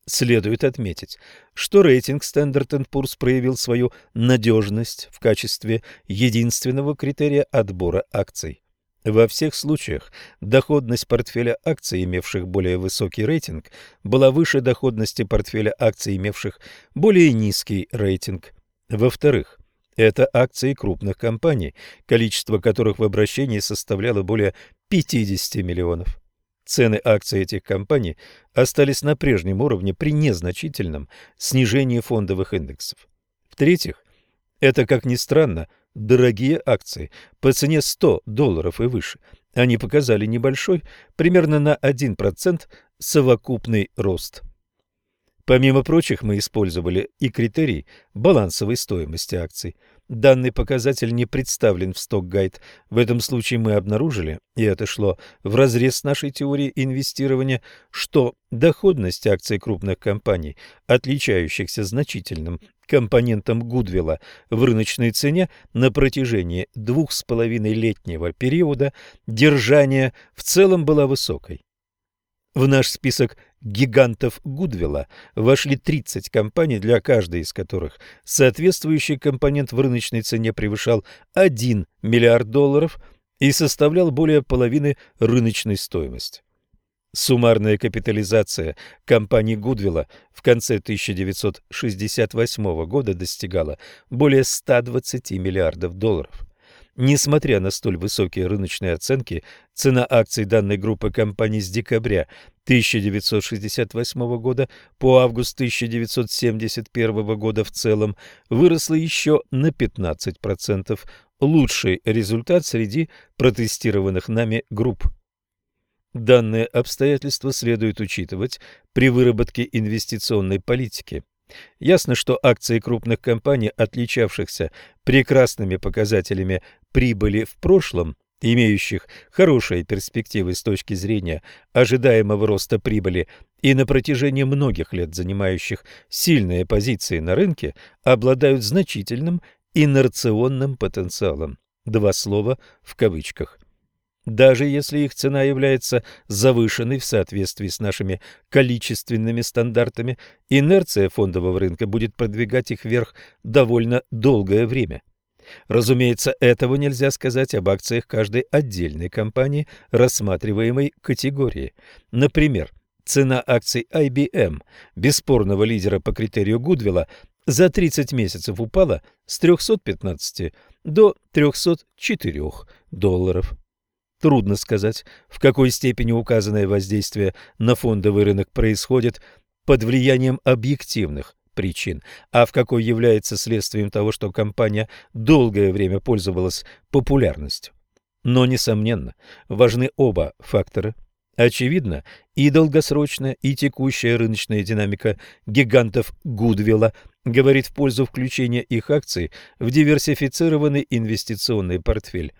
Следует отметить, что рейтинг Standard Poor's проявил свою надежность в качестве единственного критерия отбора акций. Во всех случаях доходность портфеля акций, имевших более высокий рейтинг, была выше доходности портфеля акций, имевших более низкий рейтинг. Во-вторых, это акции крупных компаний, количество которых в обращении составляло более 50 миллионов. Цены акций этих компаний остались на прежнем уровне при незначительном снижении фондовых индексов. В-третьих, это, как ни странно, дорогие акции по цене 100 долларов и выше. Они показали небольшой, примерно на 1% совокупный рост. Помимо прочих, мы использовали и критерий балансовой стоимости акций – Данный показатель не представлен в сток-гайд. В этом случае мы обнаружили, и это шло вразрез с нашей теорией инвестирования, что доходность акций крупных компаний, отличающихся значительным компонентом Гудвилла в рыночной цене на протяжении двух с половиной летнего периода держания в целом была высокой. В наш список гигантов Гудвилла вошли 30 компаний, для каждой из которых соответствующий компонент в рыночной цене превышал 1 миллиард долларов и составлял более половины рыночной стоимости. Суммарная капитализация компании Гудвилла в конце 1968 года достигала более 120 миллиардов долларов. Несмотря на столь высокие рыночные оценки, цена акций данной группы компаний с декабря 1968 года по август 1971 года в целом выросла еще на 15%, лучший результат среди протестированных нами групп. Данные обстоятельства следует учитывать при выработке инвестиционной политики. Ясно, что акции крупных компаний, отличавшихся прекрасными показателями прибыли в прошлом, имеющих хорошие перспективы с точки зрения ожидаемого роста прибыли и на протяжении многих лет занимающих сильные позиции на рынке, обладают значительным инерционным потенциалом. Два слова в кавычках. Даже если их цена является завышенной в соответствии с нашими количественными стандартами, инерция фондового рынка будет продвигать их вверх довольно долгое время. Разумеется, этого нельзя сказать об акциях каждой отдельной компании, рассматриваемой категории. Например, цена акций IBM, бесспорного лидера по критерию Гудвилла, за 30 месяцев упала с 315 до 304 долларов. Трудно сказать, в какой степени указанное воздействие на фондовый рынок происходит под влиянием объективных причин, а в какой является следствием того, что компания долгое время пользовалась популярностью. Но, несомненно, важны оба фактора. Очевидно, и долгосрочная, и текущая рыночная динамика гигантов Гудвилла говорит в пользу включения их акций в диверсифицированный инвестиционный портфель.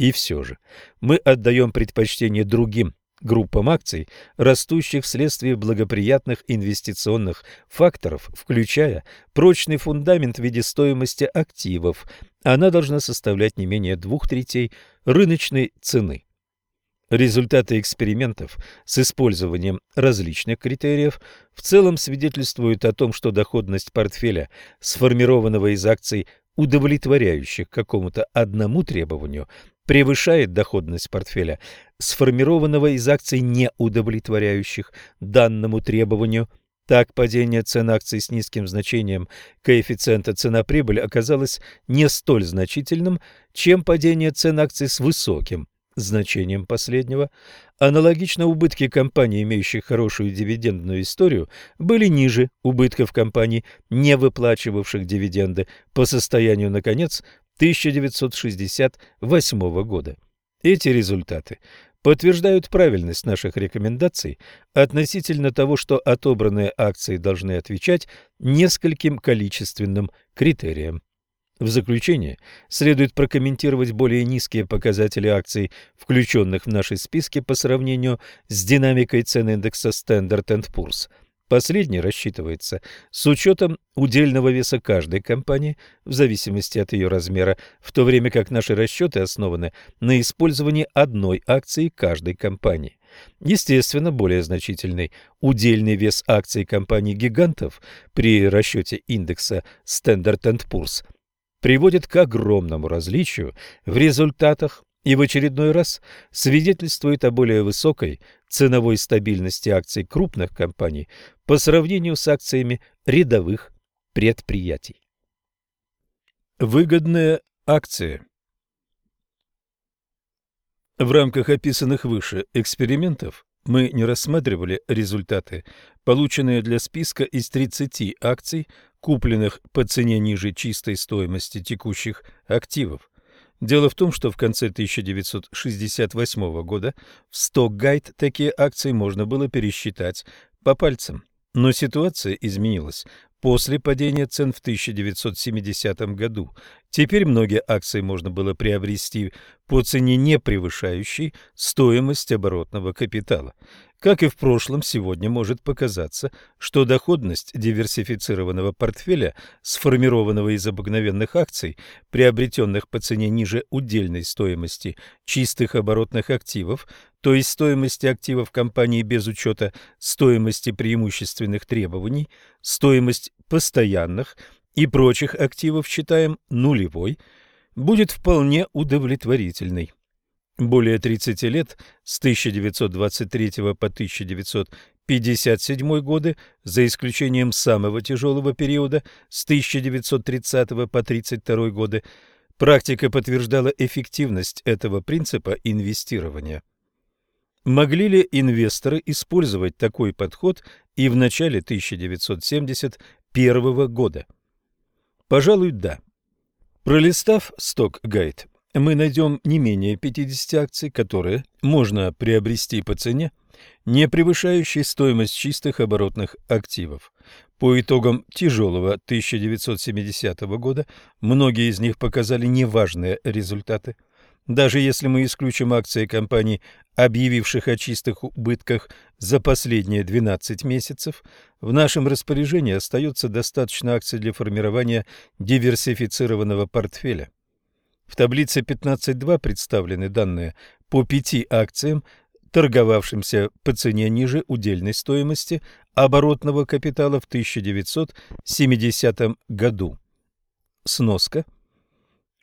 И все же мы отдаем предпочтение другим группам акций, растущих вследствие благоприятных инвестиционных факторов, включая прочный фундамент в виде стоимости активов. Она должна составлять не менее двух третей рыночной цены. Результаты экспериментов с использованием различных критериев в целом свидетельствуют о том, что доходность портфеля, сформированного из акций, удовлетворяющих какому-то одному требованию, превышает доходность портфеля, сформированного из акций, не удовлетворяющих данному требованию. Так, падение цен акций с низким значением коэффициента цена-прибыль оказалось не столь значительным, чем падение цен акций с высоким значением последнего. Аналогично убытки компаний, имеющих хорошую дивидендную историю, были ниже убытков компаний, не выплачивавших дивиденды по состоянию на конец 1968 года. Эти результаты подтверждают правильность наших рекомендаций относительно того, что отобранные акции должны отвечать нескольким количественным критериям. В заключение следует прокомментировать более низкие показатели акций, включенных в наши списки по сравнению с динамикой цен индекса Standard Poor's – Последний рассчитывается с учетом удельного веса каждой компании в зависимости от ее размера, в то время как наши расчеты основаны на использовании одной акции каждой компании. Естественно, более значительный удельный вес акций компаний-гигантов при расчете индекса Standard Poor's приводит к огромному различию в результатах и в очередной раз свидетельствует о более высокой ценовой стабильности акций крупных компаний по сравнению с акциями рядовых предприятий. Выгодные акции В рамках описанных выше экспериментов мы не рассматривали результаты, полученные для списка из 30 акций, купленных по цене ниже чистой стоимости текущих активов. Дело в том, что в конце 1968 года в Стокгайт такие акции можно было пересчитать по пальцам. Но ситуация изменилась после падения цен в 1970 году, Теперь многие акции можно было приобрести по цене, не превышающей стоимость оборотного капитала. Как и в прошлом, сегодня может показаться, что доходность диверсифицированного портфеля, сформированного из обыкновенных акций, приобретенных по цене ниже удельной стоимости чистых оборотных активов, то есть стоимости активов компании без учета стоимости преимущественных требований, стоимость постоянных и прочих активов считаем нулевой, будет вполне удовлетворительной более 30 лет, с 1923 по 1957 годы, за исключением самого тяжелого периода с 1930 по 1932 годы, практика подтверждала эффективность этого принципа инвестирования. Могли ли инвесторы использовать такой подход и в начале 1971 года? Пожалуй, да. Пролистав сток-гайд, мы найдем не менее 50 акций, которые можно приобрести по цене, не превышающей стоимость чистых оборотных активов. По итогам тяжелого 1970 года многие из них показали неважные результаты. Даже если мы исключим акции компаний, объявивших о чистых убытках за последние 12 месяцев, в нашем распоряжении остается достаточно акций для формирования диверсифицированного портфеля. В таблице 15.2 представлены данные по пяти акциям, торговавшимся по цене ниже удельной стоимости оборотного капитала в 1970 году. Сноска.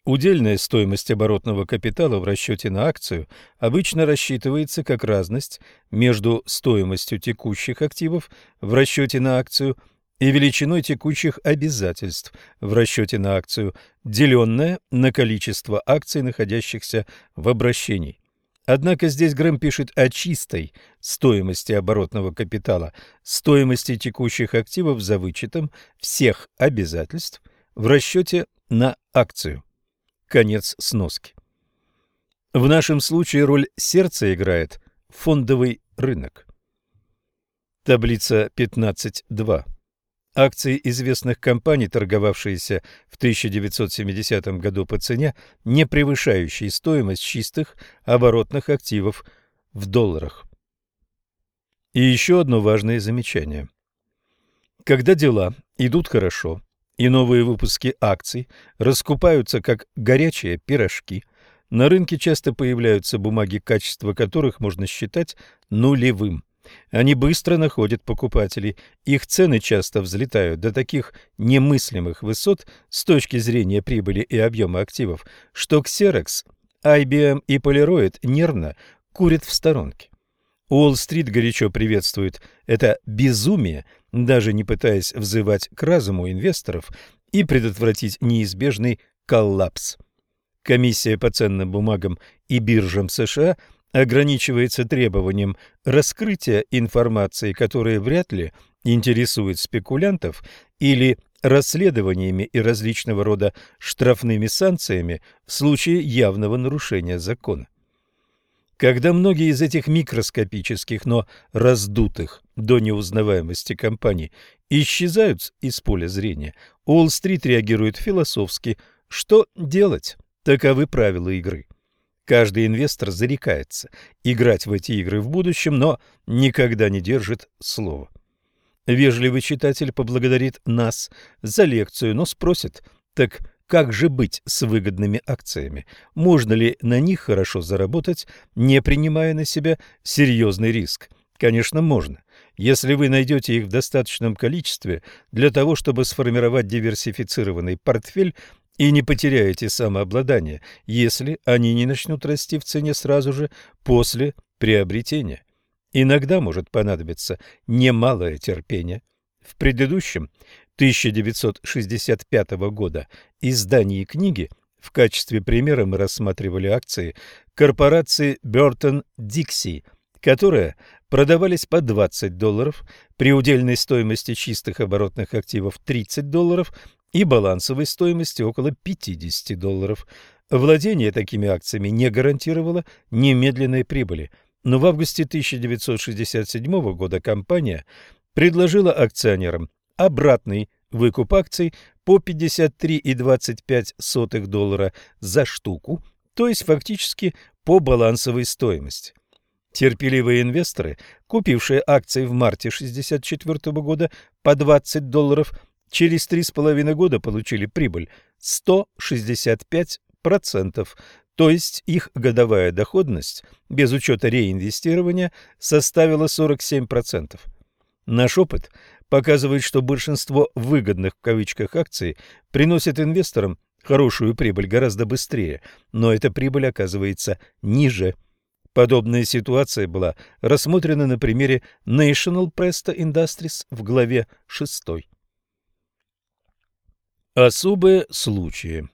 Удельная стоимость оборотного капитала в расчете на акцию обычно рассчитывается как разность между стоимостью текущих активов в расчете на акцию – и величиной текущих обязательств в расчете на акцию, деленное на количество акций, находящихся в обращении. Однако здесь Грэм пишет о чистой стоимости оборотного капитала, стоимости текущих активов за вычетом всех обязательств в расчете на акцию. Конец сноски. В нашем случае роль сердца играет фондовый рынок. Таблица 15.2. Акции известных компаний, торговавшиеся в 1970 году по цене, не превышающей стоимость чистых оборотных активов в долларах. И еще одно важное замечание. Когда дела идут хорошо, и новые выпуски акций раскупаются как горячие пирожки, на рынке часто появляются бумаги, качество которых можно считать нулевым. Они быстро находят покупателей, их цены часто взлетают до таких немыслимых высот с точки зрения прибыли и объема активов, что Xerox, IBM и Polaroid нервно курят в сторонке. Уолл-стрит горячо приветствует это безумие, даже не пытаясь взывать к разуму инвесторов и предотвратить неизбежный коллапс. Комиссия по ценным бумагам и биржам США – ограничивается требованием раскрытия информации, которая вряд ли интересует спекулянтов, или расследованиями и различного рода штрафными санкциями в случае явного нарушения закона. Когда многие из этих микроскопических, но раздутых до неузнаваемости компаний исчезают из поля зрения, Уолл-стрит реагирует философски. Что делать? Таковы правила игры. Каждый инвестор зарекается играть в эти игры в будущем, но никогда не держит слова. Вежливый читатель поблагодарит нас за лекцию, но спросит, так как же быть с выгодными акциями? Можно ли на них хорошо заработать, не принимая на себя серьезный риск? Конечно, можно, если вы найдете их в достаточном количестве для того, чтобы сформировать диверсифицированный портфель и не потеряете самообладание, если они не начнут расти в цене сразу же после приобретения. Иногда может понадобиться немалое терпение. В предыдущем 1965 года издании книги в качестве примера мы рассматривали акции корпорации Burton Dixie, которые продавались по 20 долларов при удельной стоимости чистых оборотных активов 30 долларов и балансовой стоимости около 50 долларов. Владение такими акциями не гарантировало немедленной прибыли, но в августе 1967 года компания предложила акционерам обратный Выкуп акций по 53,25 доллара за штуку, то есть фактически по балансовой стоимости. Терпеливые инвесторы, купившие акции в марте 1964 года по 20 долларов, через 3,5 года получили прибыль 165%, то есть их годовая доходность без учета реинвестирования составила 47%. Наш опыт показывает, что большинство выгодных в кавычках акций приносит инвесторам хорошую прибыль гораздо быстрее, но эта прибыль оказывается ниже. Подобная ситуация была рассмотрена на примере National Presto Industries в главе 6. Особые случаи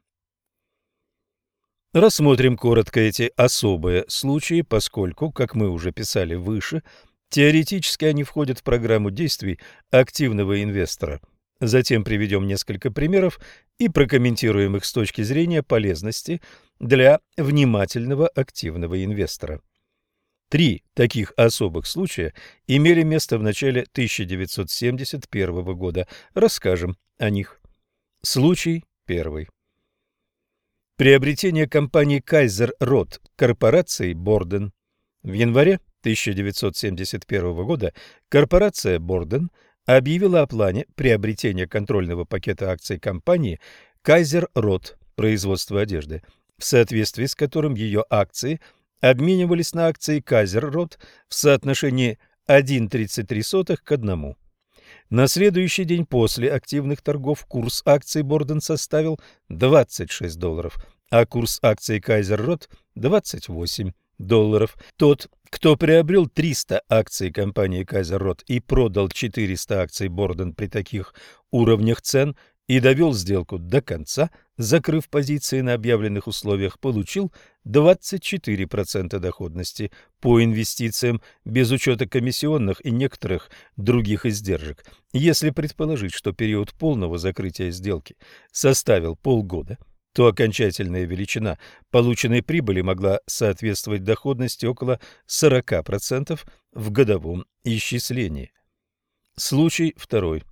Рассмотрим коротко эти особые случаи, поскольку, как мы уже писали выше, теоретически они входят в программу действий активного инвестора. Затем приведем несколько примеров и прокомментируем их с точки зрения полезности для внимательного активного инвестора. Три таких особых случая имели место в начале 1971 года. Расскажем о них. Случай первый. Приобретение компании Кайзер Рот корпорацией Борден. В январе 1971 года корпорация Борден объявила о плане приобретения контрольного пакета акций компании Кайзер Рот производства одежды, в соответствии с которым ее акции обменивались на акции Кайзер Рот в соотношении 1,33 к 1. На следующий день после активных торгов курс акций Борден составил 26 долларов, а курс акций Кайзер Рот 28 долларов. Тот, кто приобрел 300 акций компании Кайзер Рот и продал 400 акций Борден при таких уровнях цен и довел сделку до конца, закрыв позиции на объявленных условиях, получил 24% доходности по инвестициям без учета комиссионных и некоторых других издержек. Если предположить, что период полного закрытия сделки составил полгода, то окончательная величина полученной прибыли могла соответствовать доходности около 40% в годовом исчислении. Случай второй.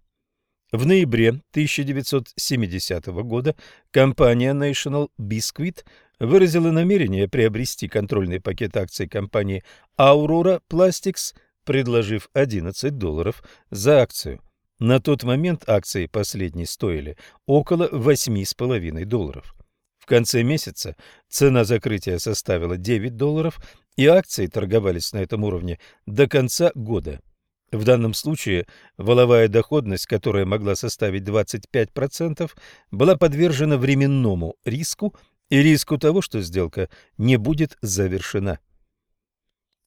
В ноябре 1970 года компания National Biscuit выразила намерение приобрести контрольный пакет акций компании Aurora Plastics, предложив 11 долларов за акцию. На тот момент акции последней стоили около 8,5 долларов. В конце месяца цена закрытия составила 9 долларов, и акции торговались на этом уровне до конца года. В данном случае воловая доходность, которая могла составить 25%, была подвержена временному риску и риску того, что сделка не будет завершена.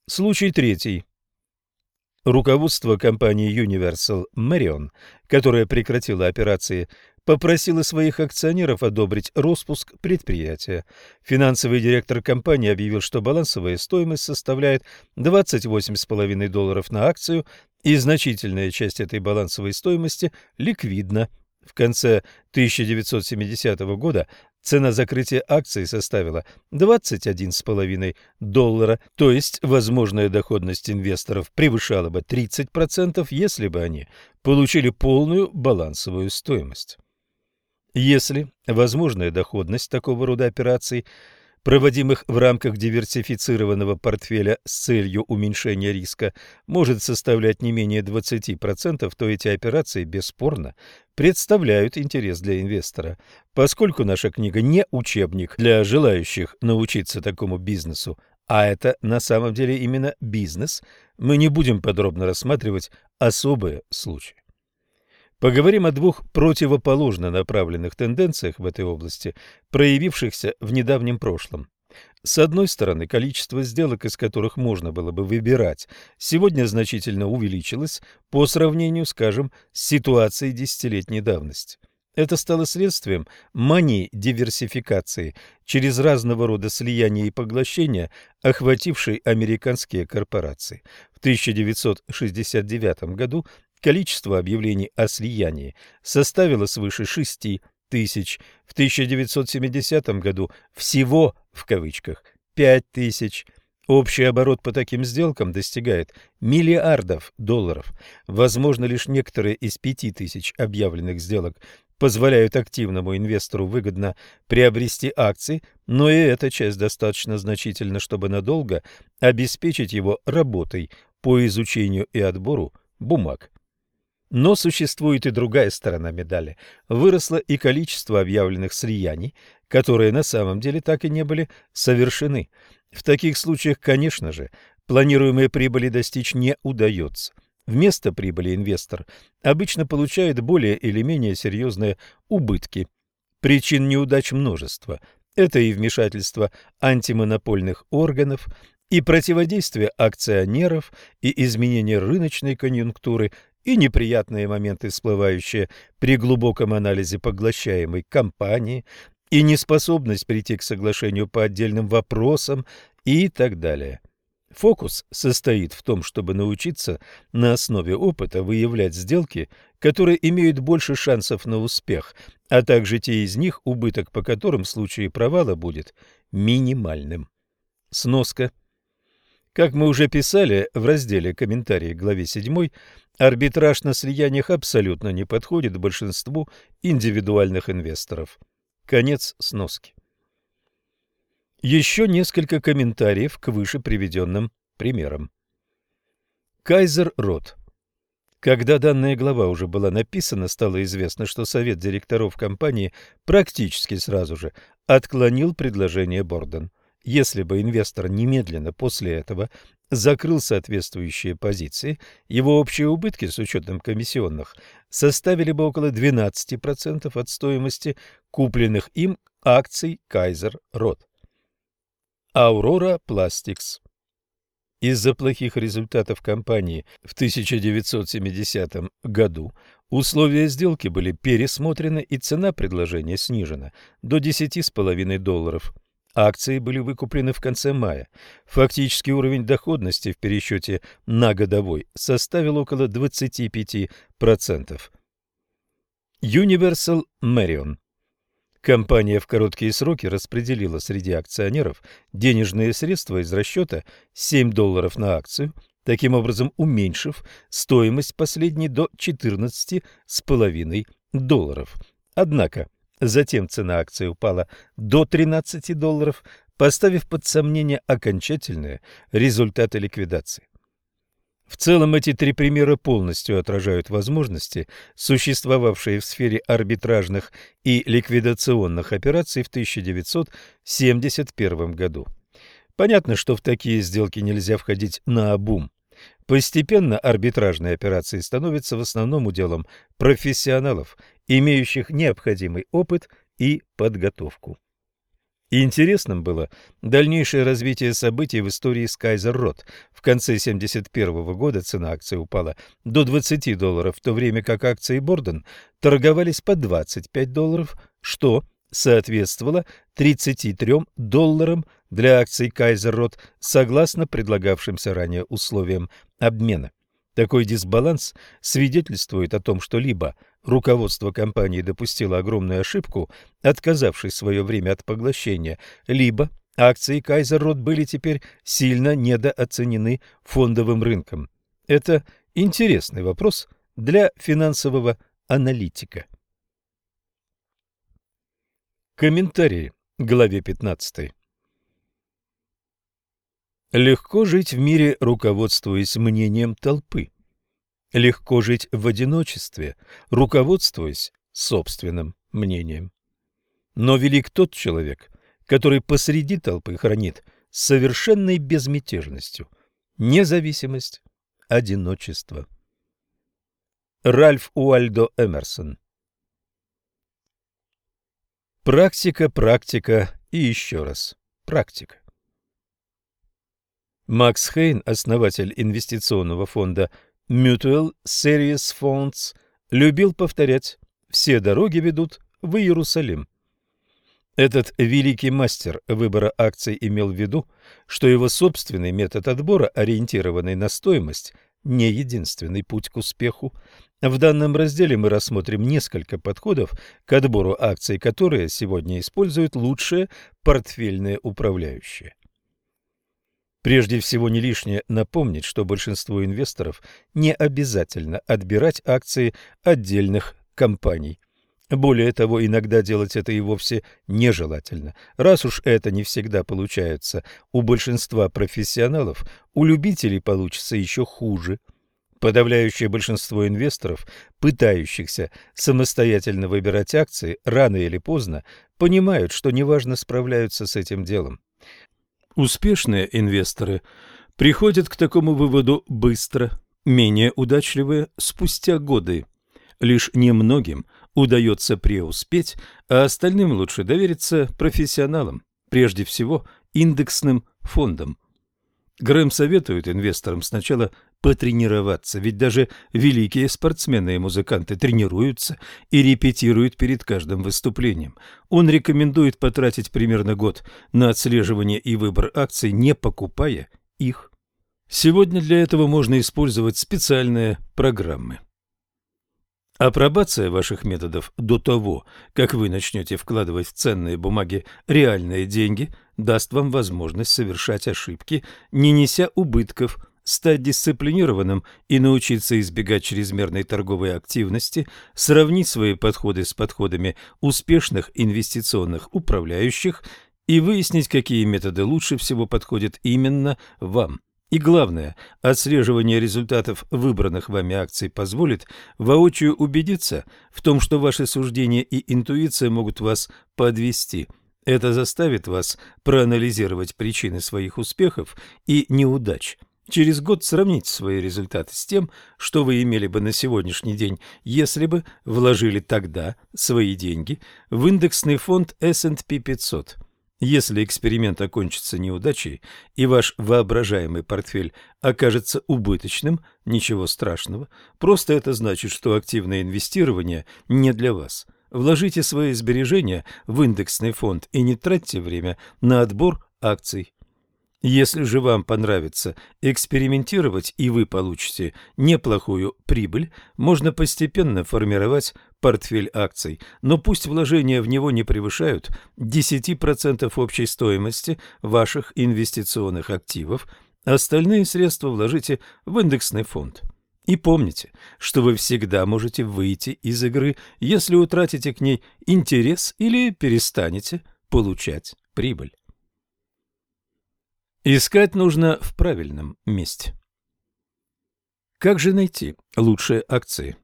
Случай третий. Руководство компании Universal Marion, которое прекратило операции попросила своих акционеров одобрить распуск предприятия. Финансовый директор компании объявил, что балансовая стоимость составляет 28,5 долларов на акцию, и значительная часть этой балансовой стоимости ликвидна. В конце 1970 года цена закрытия акций составила 21,5 доллара, то есть возможная доходность инвесторов превышала бы 30%, если бы они получили полную балансовую стоимость. Если возможная доходность такого рода операций, проводимых в рамках диверсифицированного портфеля с целью уменьшения риска, может составлять не менее 20%, то эти операции бесспорно представляют интерес для инвестора. Поскольку наша книга не учебник для желающих научиться такому бизнесу, а это на самом деле именно бизнес, мы не будем подробно рассматривать особые случаи. Поговорим о двух противоположно направленных тенденциях в этой области, проявившихся в недавнем прошлом. С одной стороны, количество сделок, из которых можно было бы выбирать, сегодня значительно увеличилось по сравнению, скажем, с ситуацией десятилетней давности. Это стало следствием мании диверсификации через разного рода слияния и поглощения, охватившей американские корпорации. В 1969 году Количество объявлений о слиянии составило свыше 6 тысяч. В 1970 году всего, в кавычках, 5 тысяч. Общий оборот по таким сделкам достигает миллиардов долларов. Возможно, лишь некоторые из пяти тысяч объявленных сделок позволяют активному инвестору выгодно приобрести акции, но и эта часть достаточно значительна, чтобы надолго обеспечить его работой по изучению и отбору бумаг. Но существует и другая сторона медали. Выросло и количество объявленных слияний, которые на самом деле так и не были совершены. В таких случаях, конечно же, планируемой прибыли достичь не удается. Вместо прибыли инвестор обычно получает более или менее серьезные убытки. Причин неудач множество. Это и вмешательство антимонопольных органов, и противодействие акционеров, и изменение рыночной конъюнктуры, и неприятные моменты, всплывающие при глубоком анализе поглощаемой компании, и неспособность прийти к соглашению по отдельным вопросам и так далее. Фокус состоит в том, чтобы научиться на основе опыта выявлять сделки, которые имеют больше шансов на успех, а также те из них, убыток по которым в случае провала будет минимальным. Сноска. Как мы уже писали в разделе «Комментарии» главе 7, арбитраж на слияниях абсолютно не подходит большинству индивидуальных инвесторов. Конец сноски. Еще несколько комментариев к выше приведенным примерам. Кайзер Рот. Когда данная глава уже была написана, стало известно, что совет директоров компании практически сразу же отклонил предложение Борден. Если бы инвестор немедленно после этого закрыл соответствующие позиции, его общие убытки с учетом комиссионных составили бы около 12% от стоимости купленных им акций Кайзер Рот. Aurora Plastics. Из-за плохих результатов компании в 1970 году условия сделки были пересмотрены и цена предложения снижена до 10,5 долларов. Акции были выкуплены в конце мая. Фактический уровень доходности в пересчете на годовой составил около 25%. Universal Marion Компания в короткие сроки распределила среди акционеров денежные средства из расчета 7 долларов на акцию, таким образом уменьшив стоимость последней до 14,5 долларов. Однако затем цена акции упала до 13 долларов, поставив под сомнение окончательные результаты ликвидации. В целом эти три примера полностью отражают возможности, существовавшие в сфере арбитражных и ликвидационных операций в 1971 году. Понятно, что в такие сделки нельзя входить на обум. Постепенно арбитражные операции становятся в основном уделом профессионалов, имеющих необходимый опыт и подготовку. Интересным было дальнейшее развитие событий в истории Скайзер Рот. В конце 1971 года цена акций упала до 20 долларов, в то время как акции Борден торговались по 25 долларов, что соответствовало 33 долларам для акций Кайзер Рот, согласно предлагавшимся ранее условиям обмена. Такой дисбаланс свидетельствует о том, что либо руководство компании допустило огромную ошибку, отказавшись в свое время от поглощения, либо акции Кайзер-Рот были теперь сильно недооценены фондовым рынком. Это интересный вопрос для финансового аналитика. Комментарии к главе 15. Легко жить в мире, руководствуясь мнением толпы. Легко жить в одиночестве, руководствуясь собственным мнением. Но велик тот человек, который посреди толпы хранит совершенной безмятежностью независимость, одиночество. Ральф Уальдо Эмерсон Практика, практика и еще раз практика. Макс Хейн, основатель инвестиционного фонда Mutual Series Funds, любил повторять «все дороги ведут в Иерусалим». Этот великий мастер выбора акций имел в виду, что его собственный метод отбора, ориентированный на стоимость, не единственный путь к успеху. В данном разделе мы рассмотрим несколько подходов к отбору акций, которые сегодня используют лучшие портфельные управляющие. Прежде всего, не лишнее напомнить, что большинству инвесторов не обязательно отбирать акции отдельных компаний. Более того, иногда делать это и вовсе нежелательно. Раз уж это не всегда получается у большинства профессионалов, у любителей получится еще хуже. Подавляющее большинство инвесторов, пытающихся самостоятельно выбирать акции, рано или поздно понимают, что неважно справляются с этим делом. Успешные инвесторы приходят к такому выводу быстро, менее удачливые спустя годы. Лишь немногим удается преуспеть, а остальным лучше довериться профессионалам, прежде всего индексным фондам. Грэм советует инвесторам сначала потренироваться, ведь даже великие спортсмены и музыканты тренируются и репетируют перед каждым выступлением. Он рекомендует потратить примерно год на отслеживание и выбор акций, не покупая их. Сегодня для этого можно использовать специальные программы. Апробация ваших методов до того, как вы начнете вкладывать в ценные бумаги реальные деньги, даст вам возможность совершать ошибки, не неся убытков, стать дисциплинированным и научиться избегать чрезмерной торговой активности, сравнить свои подходы с подходами успешных инвестиционных управляющих и выяснить, какие методы лучше всего подходят именно вам. И главное, отслеживание результатов выбранных вами акций позволит воочию убедиться в том, что ваши суждения и интуиция могут вас подвести. Это заставит вас проанализировать причины своих успехов и неудач. Через год сравните свои результаты с тем, что вы имели бы на сегодняшний день, если бы вложили тогда свои деньги в индексный фонд S&P 500. Если эксперимент окончится неудачей и ваш воображаемый портфель окажется убыточным, ничего страшного. Просто это значит, что активное инвестирование не для вас. Вложите свои сбережения в индексный фонд и не тратьте время на отбор акций. Если же вам понравится экспериментировать и вы получите неплохую прибыль, можно постепенно формировать портфель акций, но пусть вложения в него не превышают 10% общей стоимости ваших инвестиционных активов, остальные средства вложите в индексный фонд. И помните, что вы всегда можете выйти из игры, если утратите к ней интерес или перестанете получать прибыль. Искать нужно в правильном месте. Как же найти лучшие акции?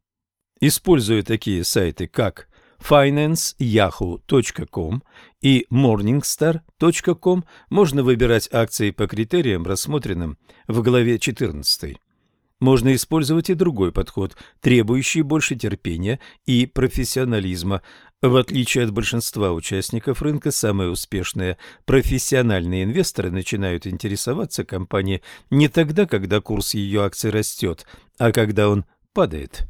Используя такие сайты, как finance.yahoo.com и morningstar.com, можно выбирать акции по критериям, рассмотренным в главе 14. Можно использовать и другой подход, требующий больше терпения и профессионализма. В отличие от большинства участников рынка, самые успешные профессиональные инвесторы начинают интересоваться компанией не тогда, когда курс ее акций растет, а когда он падает.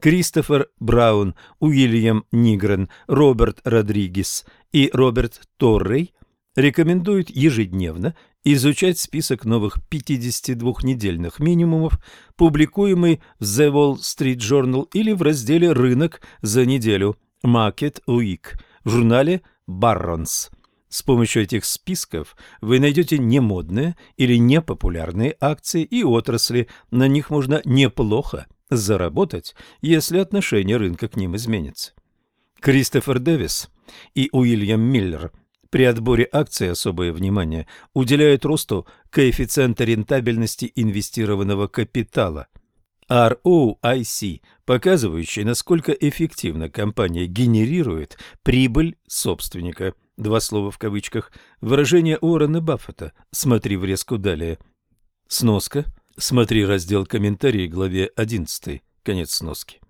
Кристофер Браун, Уильям Нигрен, Роберт Родригес и Роберт Торрей рекомендуют ежедневно изучать список новых 52-недельных минимумов, публикуемый в The Wall Street Journal или в разделе «Рынок за неделю» Market Week в журнале Barron's. С помощью этих списков вы найдете немодные или непопулярные акции и отрасли, на них можно неплохо заработать, если отношение рынка к ним изменится. Кристофер Дэвис и Уильям Миллер при отборе акций особое внимание уделяют росту коэффициента рентабельности инвестированного капитала. ROIC, показывающий, насколько эффективно компания генерирует прибыль собственника. Два слова в кавычках. Выражение Уоррена Баффета. Смотри врезку далее. Сноска. Смотри раздел комментарии главе 11. Конец сноски.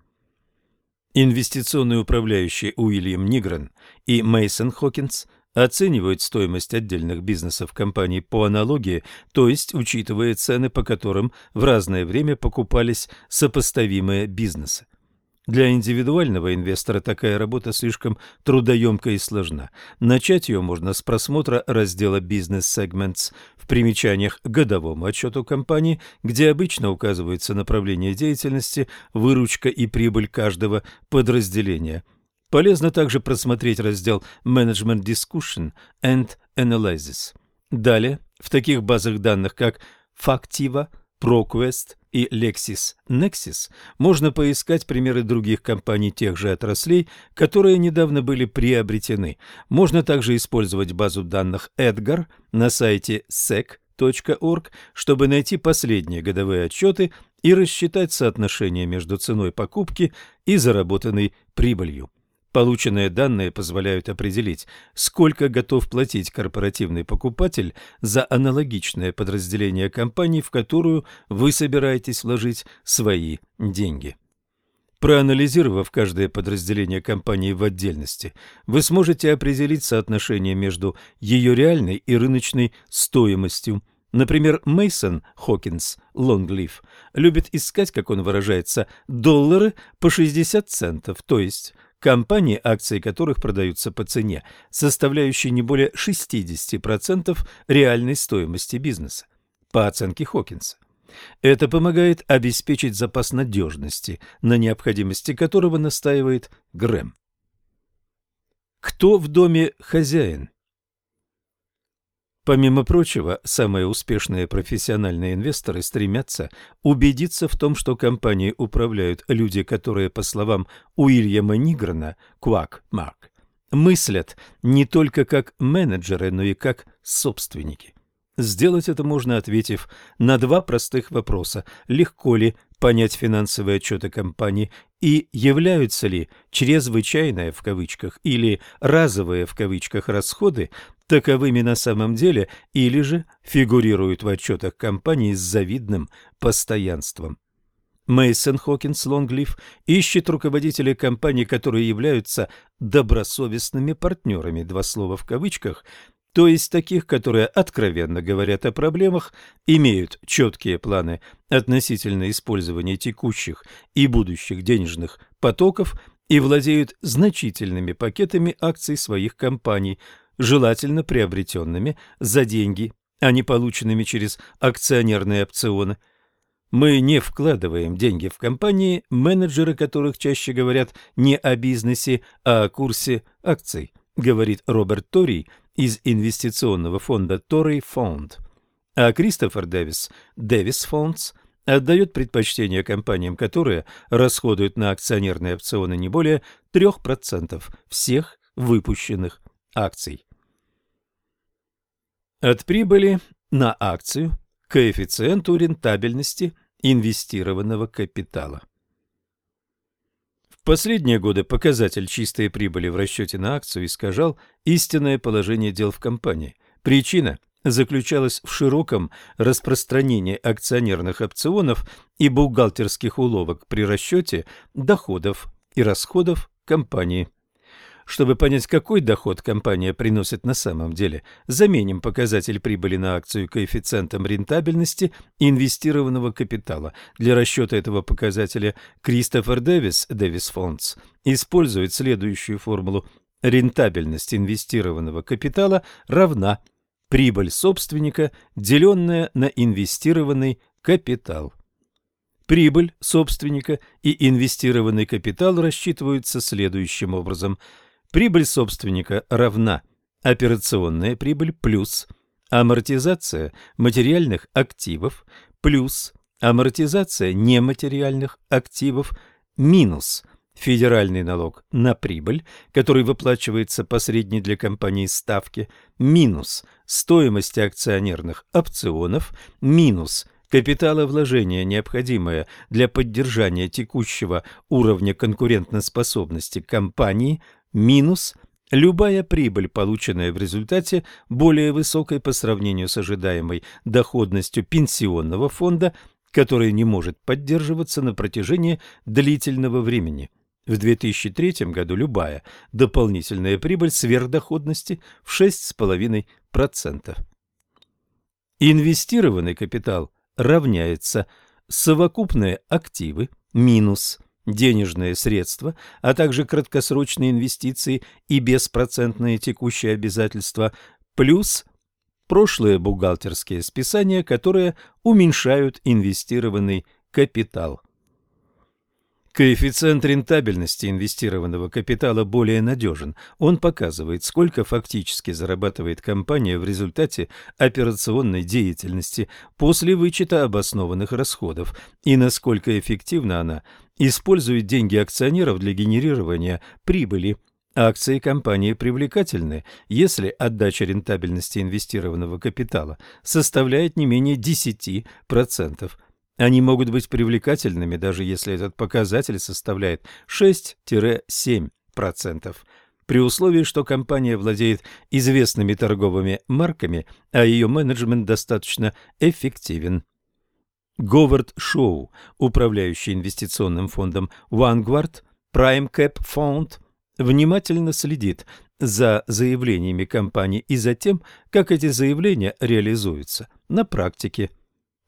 Инвестиционный управляющий Уильям Нигрен и Мейсон Хокинс оценивают стоимость отдельных бизнесов компаний по аналогии, то есть учитывая цены, по которым в разное время покупались сопоставимые бизнесы. Для индивидуального инвестора такая работа слишком трудоемка и сложна. Начать ее можно с просмотра раздела «Business Segments» в примечаниях к годовому отчету компании, где обычно указывается направление деятельности, выручка и прибыль каждого подразделения – Полезно также просмотреть раздел Management Discussion and Analysis. Далее, в таких базах данных, как Factiva, ProQuest и LexisNexis, можно поискать примеры других компаний тех же отраслей, которые недавно были приобретены. Можно также использовать базу данных Edgar на сайте sec.org, чтобы найти последние годовые отчеты и рассчитать соотношение между ценой покупки и заработанной прибылью. Полученные данные позволяют определить, сколько готов платить корпоративный покупатель за аналогичное подразделение компании, в которую вы собираетесь вложить свои деньги. Проанализировав каждое подразделение компании в отдельности, вы сможете определить соотношение между ее реальной и рыночной стоимостью. Например, Мейсон Хокинс Лонглиф любит искать, как он выражается, доллары по 60 центов, то есть компании, акции которых продаются по цене, составляющей не более 60% реальной стоимости бизнеса, по оценке Хокинса. Это помогает обеспечить запас надежности, на необходимости которого настаивает Грэм. Кто в доме хозяин? Помимо прочего, самые успешные профессиональные инвесторы стремятся убедиться в том, что компанией управляют люди, которые, по словам Уильяма Ниграна, Квак Марк, мыслят не только как менеджеры, но и как собственники. Сделать это можно, ответив на два простых вопроса. Легко ли понять финансовые отчеты компании и являются ли «чрезвычайные» в кавычках или «разовые» в кавычках расходы таковыми на самом деле или же фигурируют в отчетах компании с завидным постоянством. Мейсон Хокинс Лонглиф ищет руководителей компаний, которые являются добросовестными партнерами, два слова в кавычках, то есть таких, которые откровенно говорят о проблемах, имеют четкие планы относительно использования текущих и будущих денежных потоков и владеют значительными пакетами акций своих компаний, желательно приобретенными за деньги, а не полученными через акционерные опционы. Мы не вкладываем деньги в компании, менеджеры которых чаще говорят не о бизнесе, а о курсе акций, говорит Роберт Тори из инвестиционного фонда Torrey Fund. А Кристофер Дэвис, Дэвис Фондс, отдает предпочтение компаниям, которые расходуют на акционерные опционы не более 3% всех выпущенных акций. От прибыли на акцию коэффициенту рентабельности инвестированного капитала. Последние годы показатель чистой прибыли в расчете на акцию искажал истинное положение дел в компании. Причина заключалась в широком распространении акционерных опционов и бухгалтерских уловок при расчете доходов и расходов компании. Чтобы понять, какой доход компания приносит на самом деле, заменим показатель прибыли на акцию коэффициентом рентабельности инвестированного капитала. Для расчета этого показателя Кристофер Дэвис, Дэвис Фондс, использует следующую формулу. Рентабельность инвестированного капитала равна прибыль собственника, деленная на инвестированный капитал. Прибыль собственника и инвестированный капитал рассчитываются следующим образом. Прибыль собственника равна операционная прибыль плюс амортизация материальных активов плюс амортизация нематериальных активов минус федеральный налог на прибыль, который выплачивается по средней для компании ставке, минус стоимость акционерных опционов, минус капиталовложение, необходимое для поддержания текущего уровня конкурентоспособности компании, минус любая прибыль, полученная в результате более высокой по сравнению с ожидаемой доходностью пенсионного фонда, который не может поддерживаться на протяжении длительного времени. В 2003 году любая дополнительная прибыль сверхдоходности в 6,5%. Инвестированный капитал равняется совокупные активы минус денежные средства, а также краткосрочные инвестиции и беспроцентные текущие обязательства плюс прошлые бухгалтерские списания, которые уменьшают инвестированный капитал. Коэффициент рентабельности инвестированного капитала более надежен. Он показывает, сколько фактически зарабатывает компания в результате операционной деятельности после вычета обоснованных расходов и насколько эффективно она использует деньги акционеров для генерирования прибыли. Акции компании привлекательны, если отдача рентабельности инвестированного капитала составляет не менее 10%. Они могут быть привлекательными, даже если этот показатель составляет 6-7%, при условии, что компания владеет известными торговыми марками, а ее менеджмент достаточно эффективен. Говард Шоу, управляющий инвестиционным фондом Vanguard Prime Cap Fund, внимательно следит за заявлениями компании и за тем, как эти заявления реализуются на практике.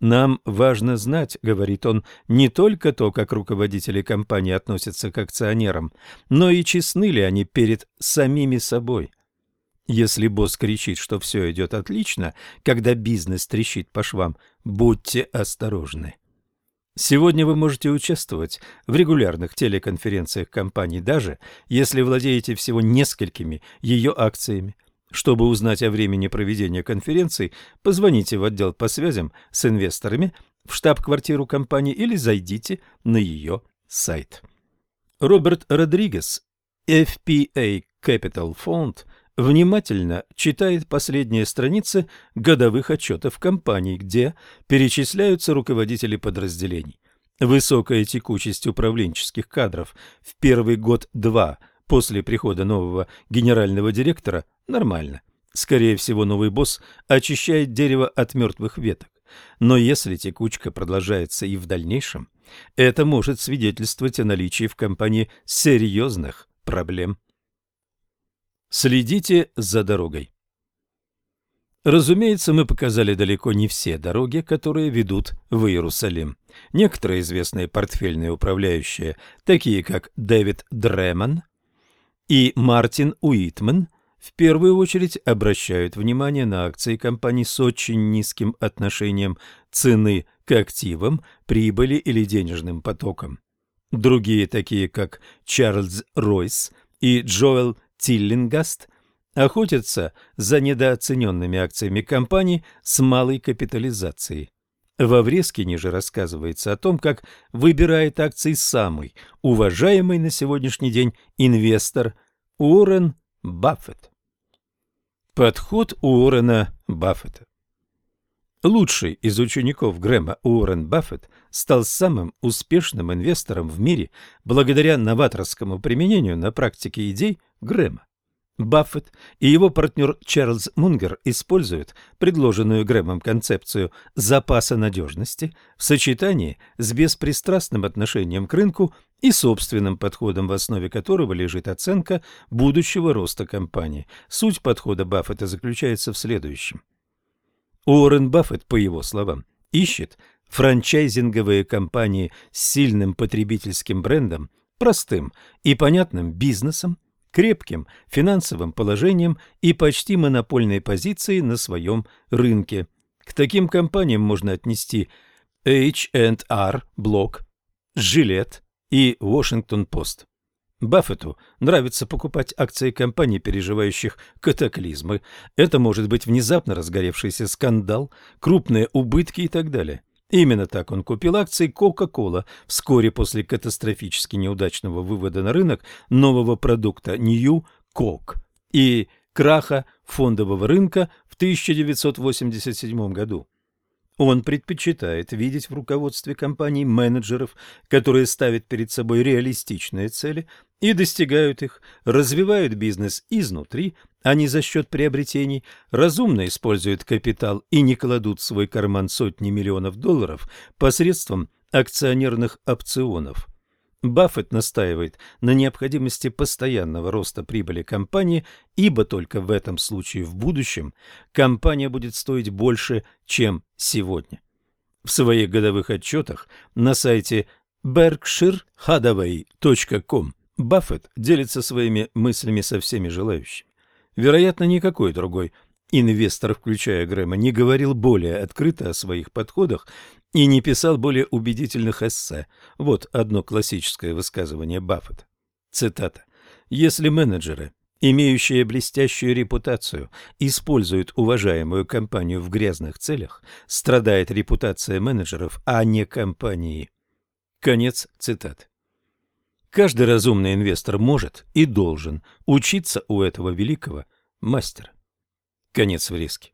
Нам важно знать, говорит он, не только то, как руководители компании относятся к акционерам, но и честны ли они перед самими собой. Если босс кричит, что все идет отлично, когда бизнес трещит по швам, будьте осторожны. Сегодня вы можете участвовать в регулярных телеконференциях компании, даже если владеете всего несколькими ее акциями. Чтобы узнать о времени проведения конференций, позвоните в отдел по связям с инвесторами в штаб-квартиру компании или зайдите на ее сайт. Роберт Родригес, FPA Capital Fund, внимательно читает последние страницы годовых отчетов компаний, где перечисляются руководители подразделений. Высокая текучесть управленческих кадров в первый год-два после прихода нового генерального директора Нормально. Скорее всего, новый босс очищает дерево от мертвых веток. Но если текучка продолжается и в дальнейшем, это может свидетельствовать о наличии в компании серьезных проблем. Следите за дорогой. Разумеется, мы показали далеко не все дороги, которые ведут в Иерусалим. Некоторые известные портфельные управляющие, такие как Дэвид Дреман и Мартин Уитман, в первую очередь обращают внимание на акции компаний с очень низким отношением цены к активам, прибыли или денежным потокам. Другие, такие как Чарльз Ройс и Джоэл Тиллингаст, охотятся за недооцененными акциями компаний с малой капитализацией. Во врезке ниже рассказывается о том, как выбирает акции самый уважаемый на сегодняшний день инвестор Уоррен Баффет. Подход Уоррена Баффета Лучший из учеников Грэма Уоррен Баффет стал самым успешным инвестором в мире благодаря новаторскому применению на практике идей Грэма. Баффет и его партнер Чарльз Мунгер используют предложенную Грэмом концепцию запаса надежности в сочетании с беспристрастным отношением к рынку и собственным подходом, в основе которого лежит оценка будущего роста компании. Суть подхода Баффета заключается в следующем. Уоррен Баффет, по его словам, ищет франчайзинговые компании с сильным потребительским брендом, простым и понятным бизнесом, крепким финансовым положением и почти монопольной позицией на своем рынке. К таким компаниям можно отнести H&R Block, Gillette и Washington-Post. Баффету нравится покупать акции компаний, переживающих катаклизмы. Это может быть внезапно разгоревшийся скандал, крупные убытки и так далее. Именно так он купил акции Coca-Cola вскоре после катастрофически неудачного вывода на рынок нового продукта New Coke и краха фондового рынка в 1987 году. Он предпочитает видеть в руководстве компаний менеджеров, которые ставят перед собой реалистичные цели и достигают их, развивают бизнес изнутри, а не за счет приобретений, разумно используют капитал и не кладут в свой карман сотни миллионов долларов посредством акционерных опционов. Баффет настаивает на необходимости постоянного роста прибыли компании, ибо только в этом случае в будущем компания будет стоить больше, чем сегодня. В своих годовых отчетах на сайте berkshirehathaway.com Баффет делится своими мыслями со всеми желающими. Вероятно, никакой другой инвестор, включая Грэма, не говорил более открыто о своих подходах и не писал более убедительных эссе. Вот одно классическое высказывание Баффета. Цитата. «Если менеджеры, имеющие блестящую репутацию, используют уважаемую компанию в грязных целях, страдает репутация менеджеров, а не компании». Конец цитаты. Каждый разумный инвестор может и должен учиться у этого великого мастера. Конец врезки.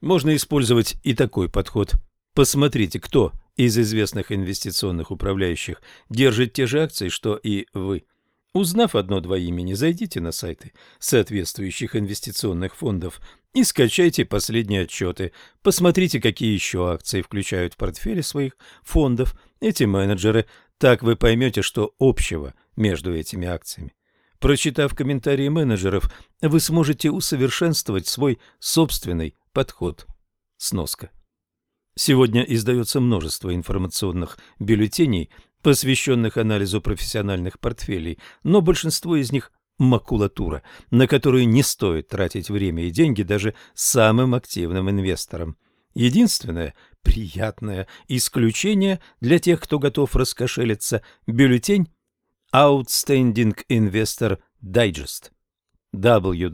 Можно использовать и такой подход. Посмотрите, кто из известных инвестиционных управляющих держит те же акции, что и вы. Узнав одно-два имени, зайдите на сайты соответствующих инвестиционных фондов и скачайте последние отчеты. Посмотрите, какие еще акции включают в портфели своих фондов эти менеджеры. Так вы поймете, что общего между этими акциями. Прочитав комментарии менеджеров, вы сможете усовершенствовать свой собственный подход. Сноска. Сегодня издается множество информационных бюллетеней, посвященных анализу профессиональных портфелей, но большинство из них – макулатура, на которую не стоит тратить время и деньги даже самым активным инвесторам. Единственное приятное исключение для тех, кто готов раскошелиться – бюллетень Outstanding Investor Digest www.oid.com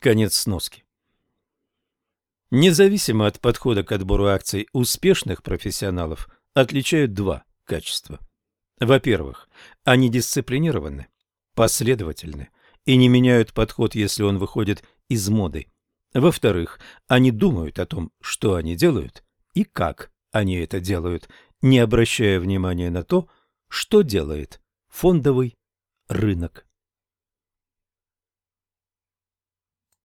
Конец сноски. Независимо от подхода к отбору акций, успешных профессионалов отличают два качества. Во-первых, они дисциплинированы, последовательны и не меняют подход, если он выходит из моды. Во-вторых, они думают о том, что они делают и как они это делают, не обращая внимания на то, что делает фондовый рынок.